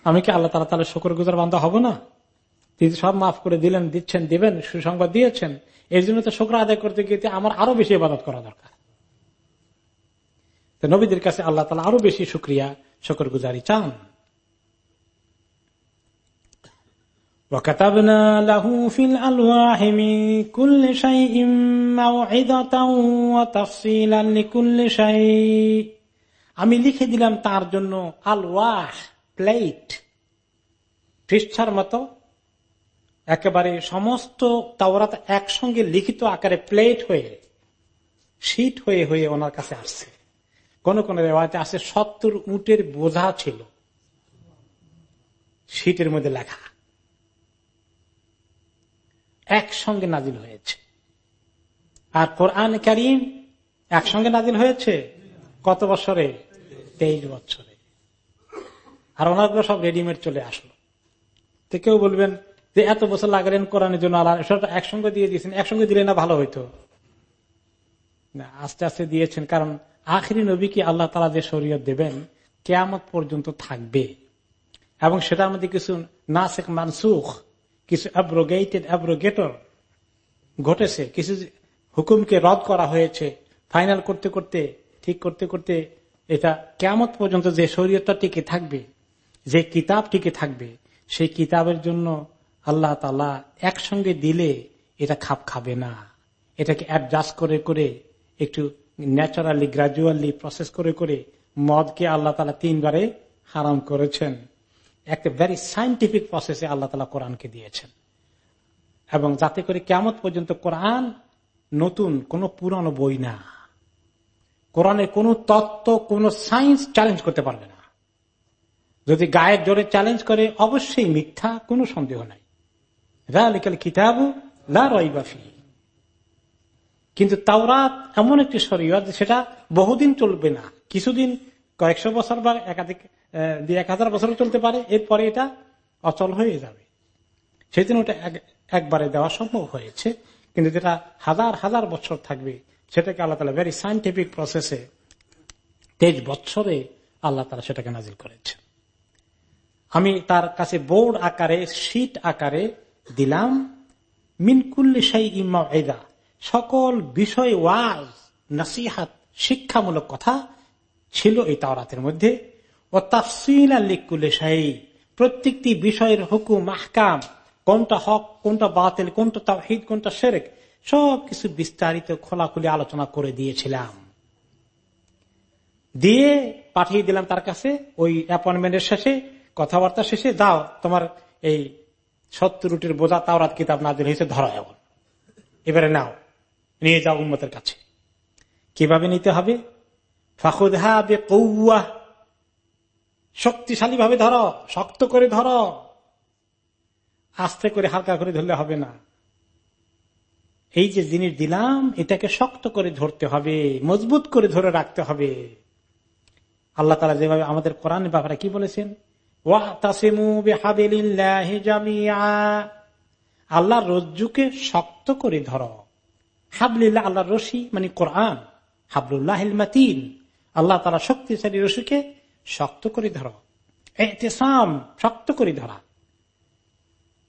আমি কি আল্লাহ তালা তাহলে শকর গুজার বান্ধা হব না? তিনি সব মাফ করে দিলেন, দিচ্ছেন, দিবেন, সুসংবাদ দিয়েছেন। এই জন্য তো শকর আদায় করতে গিয়ে আমার আরও বেশি ইবাদত করা দরকার। নবীদের কাছে আল্লাহ তালা আরো বেশি সুক্রিয়া শকর গুজারি চান وكتبنا له في الألواح من كل شيء موعظة وتفصيلا لكل شيء আমি লিখে দিলাম তার জন্য আলওয়াহ প্লেট পৃষ্ঠার মতো একেবারে সমস্ত তাওরাত একসঙ্গে লিখিত আকারে প্লেট হয়ে শীট হয়ে হয়ে ওনার কাছে আসছে কোন কোন রেওয়াজে আসে সত্তর উটের বোঝা ছিল। শীটের মধ্যে লেখা। একসঙ্গে নাজিল হয়েছে। আর কোরআন করিম একসঙ্গে নাজিল হয়েছে? কত বছরে? তেইশ বছরে। আর ওনারগুলো সব রেডিমেড চলে আসলো। তো কেউ বলবেন যে, এত বছর লাগালেন কোরআনের জন্য, আল্লাহ একসঙ্গে দিয়ে দিয়েছেন, একসঙ্গে দিলে না ভালো হইতো? আস্তে আস্তে দিয়েছেন। কারণ আখরি নবীকে আল্লাহ তালা যে শরীয়ত দেবেন, কেয়ামত পর্যন্ত থাকবে। এবং সেটার মধ্যে কিছু নাসেক মানসুখ, কিছু অ্যাব্রোগেটেড অ্যাব্রোগেটর ঘটেছে। কিছু হুকুমকে রদ করা হয়েছে, ফাইনাল করতে করতে, ঠিক করতে করতে এটা কেমত পর্যন্ত যে শরীয়তটা টিকে থাকবে, যে কিতাব টিকে থাকবে, সেই কিতাবের জন্য আল্লাহ তালা একসঙ্গে দিলে এটা খাপ খাবে না। এটাকে অ্যাডজাস্ট করে করে একটু ন্যাচারালি গ্রাজুয়ালি প্রসেস করে করে মদকে আল্লাহ তালা তিনবারে হারাম করেছেন। একটা ভেরি সাইন্টিফিক প্রসেসে আল্লাহ তালা কোরআনকে দিয়েছেন। এবং যাতে করে কেমন পর্যন্ত কোরআন নতুন, কোন পুরানো বই না। কোরআনের কোন তত্ত্ব, কোন সায়েন্স চ্যালেঞ্জ করতে পারবে না। যদি গায়ের জোরে চ্যালেঞ্জ করে, অবশ্যই মিথ্যা কোনো সন্দেহ নাই। রালিকাল কিতাবু লা রইবাফি কিন্তু তাওরাত এমন একটি শরীয়ত, সেটা বহুদিন চলবে না। কিছুদিন, কয়েকশো বছর বা একাধিক এক হাজার বছর চলতে পারে, এরপরে এটা অচল হয়ে যাবে। জন্য ওটা একবারে দেওয়া সম্ভব হয়েছে, কিন্তু যেটা হাজার হাজার বছর থাকবে, সেটাকে আল্লাহ তালা ভেরি সাইন্টিফিক প্রসেসে তেইশ বছরে আল্লাহ তালা সেটাকে নাজিল করেছে। আমি তার কাছে বোর্ড আকারে, শীট আকারে দিলাম, মিনকুল্লি সাই ইমা এদা সকল বিষয় ওয়াজ, নাসিহাত, শিক্ষামূলক কথা ছিল এই তাওরাতের মধ্যে। ও তাফসিল আল্লিকুল্লে প্রত্যেকটি বিষয়ের হুকুম, আহকাম, কোনটা হক, কোনটা বাতিল, কোনটা তাহিদ কোনটা সেরেক সব কিছু বিস্তারিত খোলাখুলি আলোচনা করে দিয়েছিলাম। দিয়ে পাঠিয়ে দিলাম তার কাছে, ওই অ্যাপয়েন্টমেন্টের শেষে, কথাবার্তা শেষে, দাও, তোমার এই সত্তর রুটির বোঝা তাওরাত কিতাব নাজিল হয়েছে, ধরা এখন। এবারে নাও। নিয়ে যাও উন্মতের কাছে। কীভাবে নিতে হবে? ফাখুদহা বে কৌয়া শক্তিশালী ভাবে ধরো, শক্ত করে ধরো। আস্তে করে হালকা করে ধরলে হবে না। এই যে জিনিস দিলাম, এটাকে শক্ত করে ধরতে হবে, মজবুত করে ধরে রাখতে হবে। আল্লাহ তালা যেভাবে আমাদের কোরআন ব্যাপারে কি বলেছেন? আল্লাহ রজ্জুকে শক্ত করে ধর। হাবলিল্লাহ আল্লাহ রশি মানে কোরআন, হাবলুল্লাহ মাতিন। আল্লাহ তালা শক্তিশালী রশিকে শক্ত করে ধরো। এহতেসাম শক্ত করে ধরা।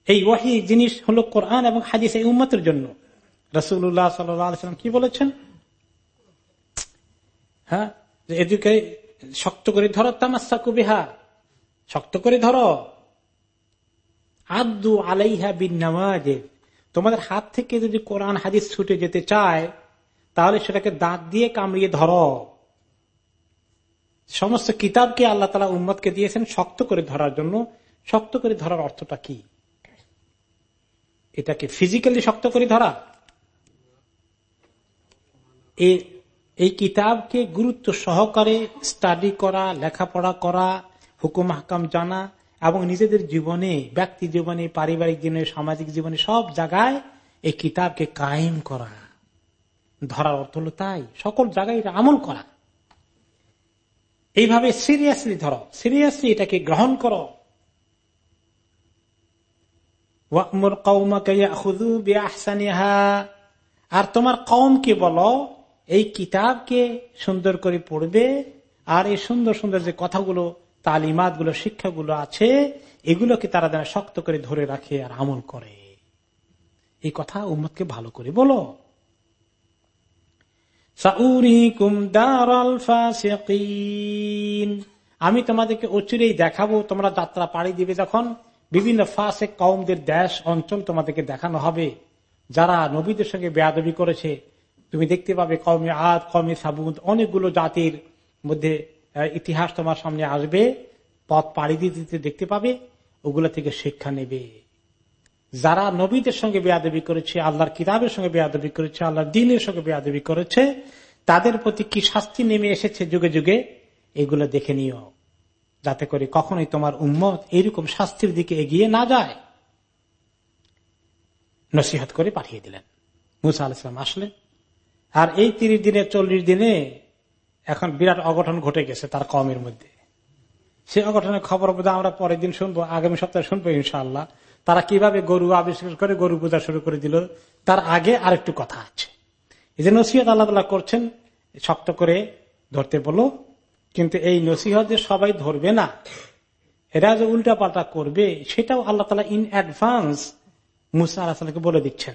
এই ওয়াহি জিনিস হলো কোরআন এবং হাদিস এই উম্মতের জন্য। রসুল্লাহ সাল্লাম কি বলেছেন? হ্যাঁ এদিকে শক্ত করে ধরো তামাশা কুবিহা শক্ত করে ধরো। আদু আলাইহা বিন নামাজে তোমাদের হাত থেকে যদি কোরআন, হাদিস ছুটে যেতে চায়, তাহলে সেটাকে দাঁত দিয়ে কামড়িয়ে ধরো। সমস্ত কিতাবকে আল্লাহ তালা উম্মদকে দিয়েছেন শক্ত করে ধরার জন্য। শক্ত করে ধরার অর্থটা কি? এটাকে ফিজিক্যালি শক্ত করে ধরা? এই কিতাবকে গুরুত্ব সহকারে স্টাডি করা, লেখাপড়া করা হুকুম হাকাম জানা এবং নিজেদের জীবনে, ব্যক্তি জীবনে, পারিবারিক জীবনে, সামাজিক জীবনে সব জায়গায় এই কিতাবকে কায়েম করা। ধরার অর্থ হলো তাই। সকল জায়গায় এটা আমল করা। এইভাবে সিরিয়াসলি ধরো। সিরিয়াসলি এটাকে গ্রহণ করো। আর তোমার কৌমকে বলো, এই কিতাবকে সুন্দর করে পড়বে, আর এই সুন্দর সুন্দর যে কথাগুলো তালিমাতগুলো শিক্ষাগুলো আছে, এগুলোকে তারা যেন শক্ত করে ধরে রাখে আর আমল করে। এই কথা উম্মতকে ভালো করে বলো। আমি তোমাদেরকে অচুরেই দেখাবো, তোমরা যাত্রা পাড়ি দিবে যখন বিভিন্ন ফাঁসে কৌমদের দেশ, অঞ্চল তোমাদেরকে দেখানো হবে। যারা নবীদের সঙ্গে বেয়াদবি করেছে, তুমি দেখতে পাবে কমে আদ কমে সাবুদ, অনেকগুলো জাতির মধ্যে ইতিহাস তোমার সামনে আসবে, পথ পাড়ি দিতে দেখতে পাবে, ওগুলো থেকে শিক্ষা নেবে। যারা নবীদের সঙ্গে বেয়াদবি করেছে, আল্লাহর কিতাবের সঙ্গে বেয়াদবি করেছে, আল্লাহর দিনের সঙ্গে বেয়াদবি করেছে, তাদের প্রতি কি শাস্তি নেমে এসেছে যুগে যুগে, এগুলো দেখে নিও। যাতে করে কখনোই তোমার উম্মত এইরকম শাস্তির দিকে এগিয়ে না যায়। নসিহত করে পাঠিয়ে দিলেন। মুসা আলাইসলাম আসলেন। আর এই তিরিশ দিনে চল্লিশ দিনে এখন বিরাট অঘটন ঘটে গেছে তার কমের মধ্যে। সে অঘটনের খবর আমরা পরের দিন শুনব, আগামী সপ্তাহে শুনব ইনশাআল্লাহ। তারা কীভাবে গরু আবিষ্কার করে, গরু পূজা শুরু করে দিল, তার আগে আরেকটু কথা আছে। এই যে নসিহত আল্লাহ তালা করছেন, শক্ত করে ধরতে বলো কিন্তু এই নসিহত যে সবাই ধরবে না, এরা যে উল্টা পাল্টা করবে, সেটাও আল্লাহ তালা ইন অ্যাডভান্স মুসা আল্লাহকে বলে দিচ্ছেন।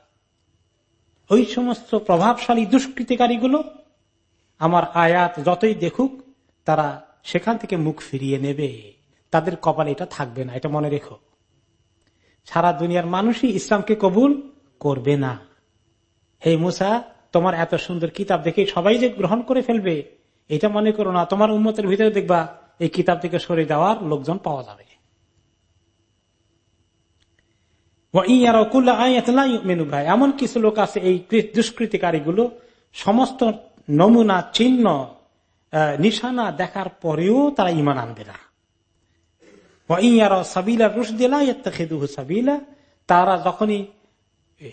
ওই সমস্ত প্রভাবশালী দুষ্কৃতিকারীগুলো আমার আয়াত যতই দেখুক, তারা সেখান থেকে মুখ ফিরিয়ে নেবে। তাদের কপালে এটা থাকবে না, এটা মনে রেখো। সারা দুনিয়ার মানুষই ইসলামকে কবুল করবে না। হে মুসা, তোমার এত সুন্দর কিতাব দেখে সবাই যে গ্রহণ করে ফেলবে, এটা মনে করো না, তোমার উন্মতের ভিতরে দেখবা, এই কিতাব থেকে সরে দেওয়ার লোকজন পাওয়া যাবে। ভাই এমন কিছু লোক আছে এই দুষ্কৃতিকারীগুলো। সমস্ত নমুনা, চিহ্ন নিশানা দেখার পরেও তারা ইমান আনবে না। সাবিলা রুশ দিলা সাবিলা। তারা যখনই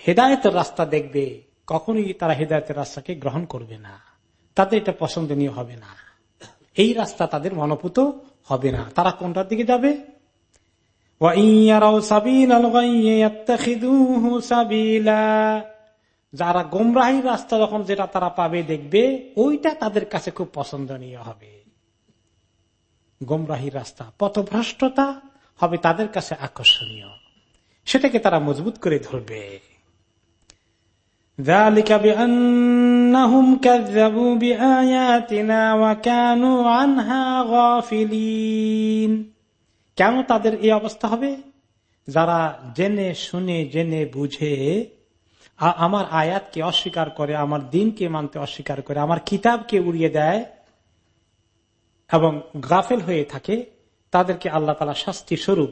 হেদায়তের রাস্তা দেখবে, কখনই তারা হেদায়তের রাস্তাকে গ্রহণ করবে না। তাদের এটা পছন্দনীয় হবে না। এই রাস্তা তাদের মনোপুত হবে না। তারা কোনটার দিকে যাবে? যারা গোমরাহির রাস্তা যখন যেটা তারা পাবে, দেখবে ওইটা তাদের কাছে খুব পছন্দনীয় হবে। গোমরাহির রাস্তা পথভ্রষ্টতা হবে তাদের কাছে আকর্ষণীয়। সেটাকে তারা মজবুত করে ধরবে। কেন তাদের এই অবস্থা হবে? যারা জেনে শুনে, জেনে বুঝে আমার আয়াতকে অস্বীকার করে, আমার দিনকে মানতে অস্বীকার করে, আমার কিতাবকে উড়িয়ে দেয় এবং গাফেল হয়ে থাকে, তাদেরকে আল্লাহ তালা শাস্তি স্বরূপ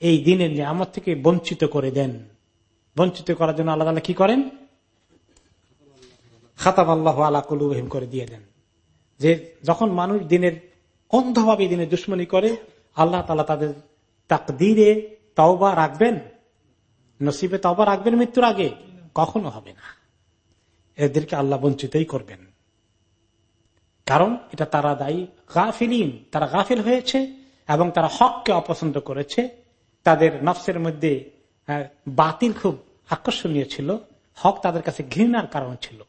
এই দিনের নিয়ামত থেকে বঞ্চিত করে দেন। বঞ্চিত করার জন্য আল্লাহ তালা কি করেন? খাতাব আল্লাহ আলা কলুবহিম করে দিয়ে দেন। যে যখন মানুষ দিনের অন্ধভাবে দিনের দুশ্মনী করে আল্লাহ তালা তাদের তাকদিরে তাওবা রাখবেন, নসিবে তাওবা রাখবেন মৃত্যুর আগে। কখনো হবে না। এদেরকে আল্লাহ বঞ্চিতই করবেন। কারণ এটা তারা দায়ী গাফিলিন, তারা গাফিল হয়েছে এবং তারা হককে অপছন্দ করেছে। তাদের নফসের মধ্যে বাতিল খুব আকর্ষণীয় ছিল। হক তাদের কাছে ঘৃণার কারণ ছিল।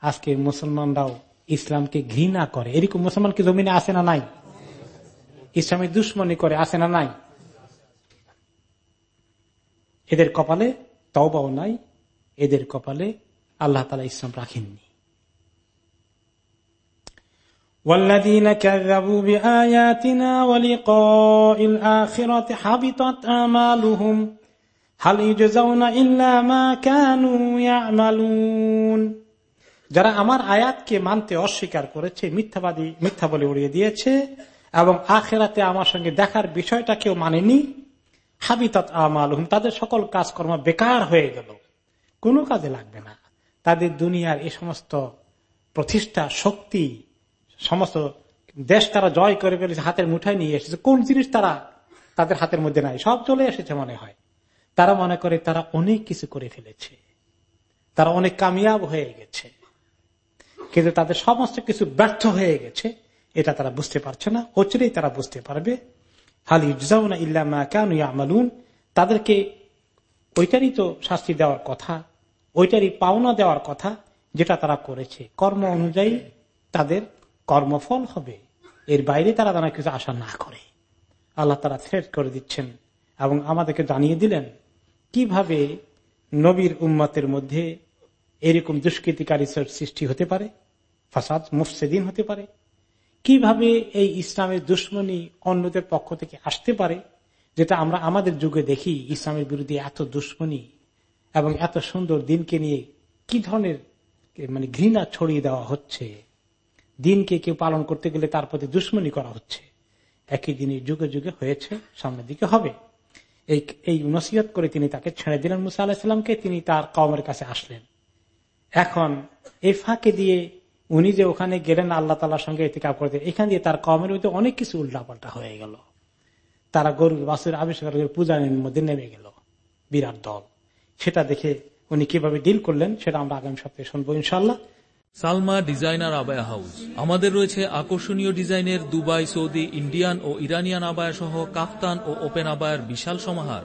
আজকে মুসলমানরাও ইসলামকে ঘৃণা করে। এরকম মুসলমানকে জমিনে আসে না নাই? ইসলামের দুশ্মনী করে আসে না নাই এদের কপালে তওবাও নাই এদের কপালে আল্লাহ তালা ইসলাম রাখেননি والذين كذبوا بآياتنا ولقاء الآخرة حبطت آمالهم هل يجزون إلا ما كانوا يعملون যারা আমার আয়াতকে মানতে অস্বীকার করেছে মিথ্যাবাদী মিথ্যা বলে উড়িয়ে দিয়েছে এবং আখেরাতে আমার সঙ্গে দেখার বিষয়টা কেউ মানেনি। হাবিতত তাদের সকল কাজকর্ম বেকার হয়ে গেল। কোনো কাজে লাগবে না। তাদের দুনিয়ার এই সমস্ত প্রতিষ্ঠা শক্তি, সমস্ত দেশ তারা জয় করে ফেলেছে, হাতের মুঠায় নিয়ে এসেছে। কোন জিনিস তারা তাদের হাতের মধ্যে নাই, সব চলে এসেছে মনে হয়। তারা মনে করে তারা অনেক কিছু করে ফেলেছে। তারা অনেক কামিয়াব হয়ে গেছে। কিন্তু তাদের সমস্ত কিছু ব্যর্থ হয়ে গেছে। এটা তারা বুঝতে পারছে না অচিরেই তারা বুঝতে পারবে। হাল ইউজাউনা ইল্লামা কেন আমালুন তাদেরকে ওইটারই তো শাস্তি দেওয়ার কথা, ওইটারই পাওনা দেওয়ার কথা যেটা তারা করেছে। কর্ম অনুযায়ী তাদের কর্মফল হবে। এর বাইরে তারা যেন কিছু আশা না করে। আল্লাহ তারা থ্রেট করে দিচ্ছেন এবং আমাদেরকে জানিয়ে দিলেন, কীভাবে নবীর উম্মতের মধ্যে এরকম দুষ্কৃতিকারী সৃষ্টি হতে পারে, ফাসাদ, মুফসেদিন হতে পারে কীভাবে এই ইসলামের দুশ্মনী অন্যদের পক্ষ থেকে আসতে পারে, যেটা আমরা আমাদের যুগে দেখি ইসলামের বিরুদ্ধে এত দুশ্মনী এবং এত সুন্দর দিনকে নিয়ে কি ধরনের মানে ঘৃণা ছড়িয়ে দেওয়া হচ্ছে? দিনকে কেউ পালন করতে গেলে তার প্রতি দুশ্মনী করা হচ্ছে। একই দিনই যুগে যুগে হয়েছে, সামনের দিকে হবে। এই এই নসিহত করে তিনি তাকে ছেড়ে দিলেন। মুসা আলাহিসামকে তিনি তার কমের কাছে আসলেন। এখন এই ফাঁকে দিয়ে উনি যে ওখানে গেলেন, আল্লাহ তালার সঙ্গে এতিকাপ করতে। এখান দিয়ে তার কমের মধ্যে অনেক কিছু উল্টাপাল্টা হয়ে গেল। তারা গরুর বাসুর আবিষ্কার পূজার মধ্যে নেমে গেল, বিরাট দল। সেটা দেখে উনি কীভাবে ডিল করলেন, সেটা আমরা আগামী সপ্তাহে শুনব ইনশাল্লাহ সালমা ডিজাইনার আবায়া হাউস। আমাদের রয়েছে আকর্ষণীয় ডিজাইনের দুবাই, সৌদি, ইন্ডিয়ান ও ইরানিয়ান আবায়া সহ কাফতান ও ওপেন আবায়ার বিশাল সমাহার।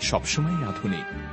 সবসময় আধুনিক।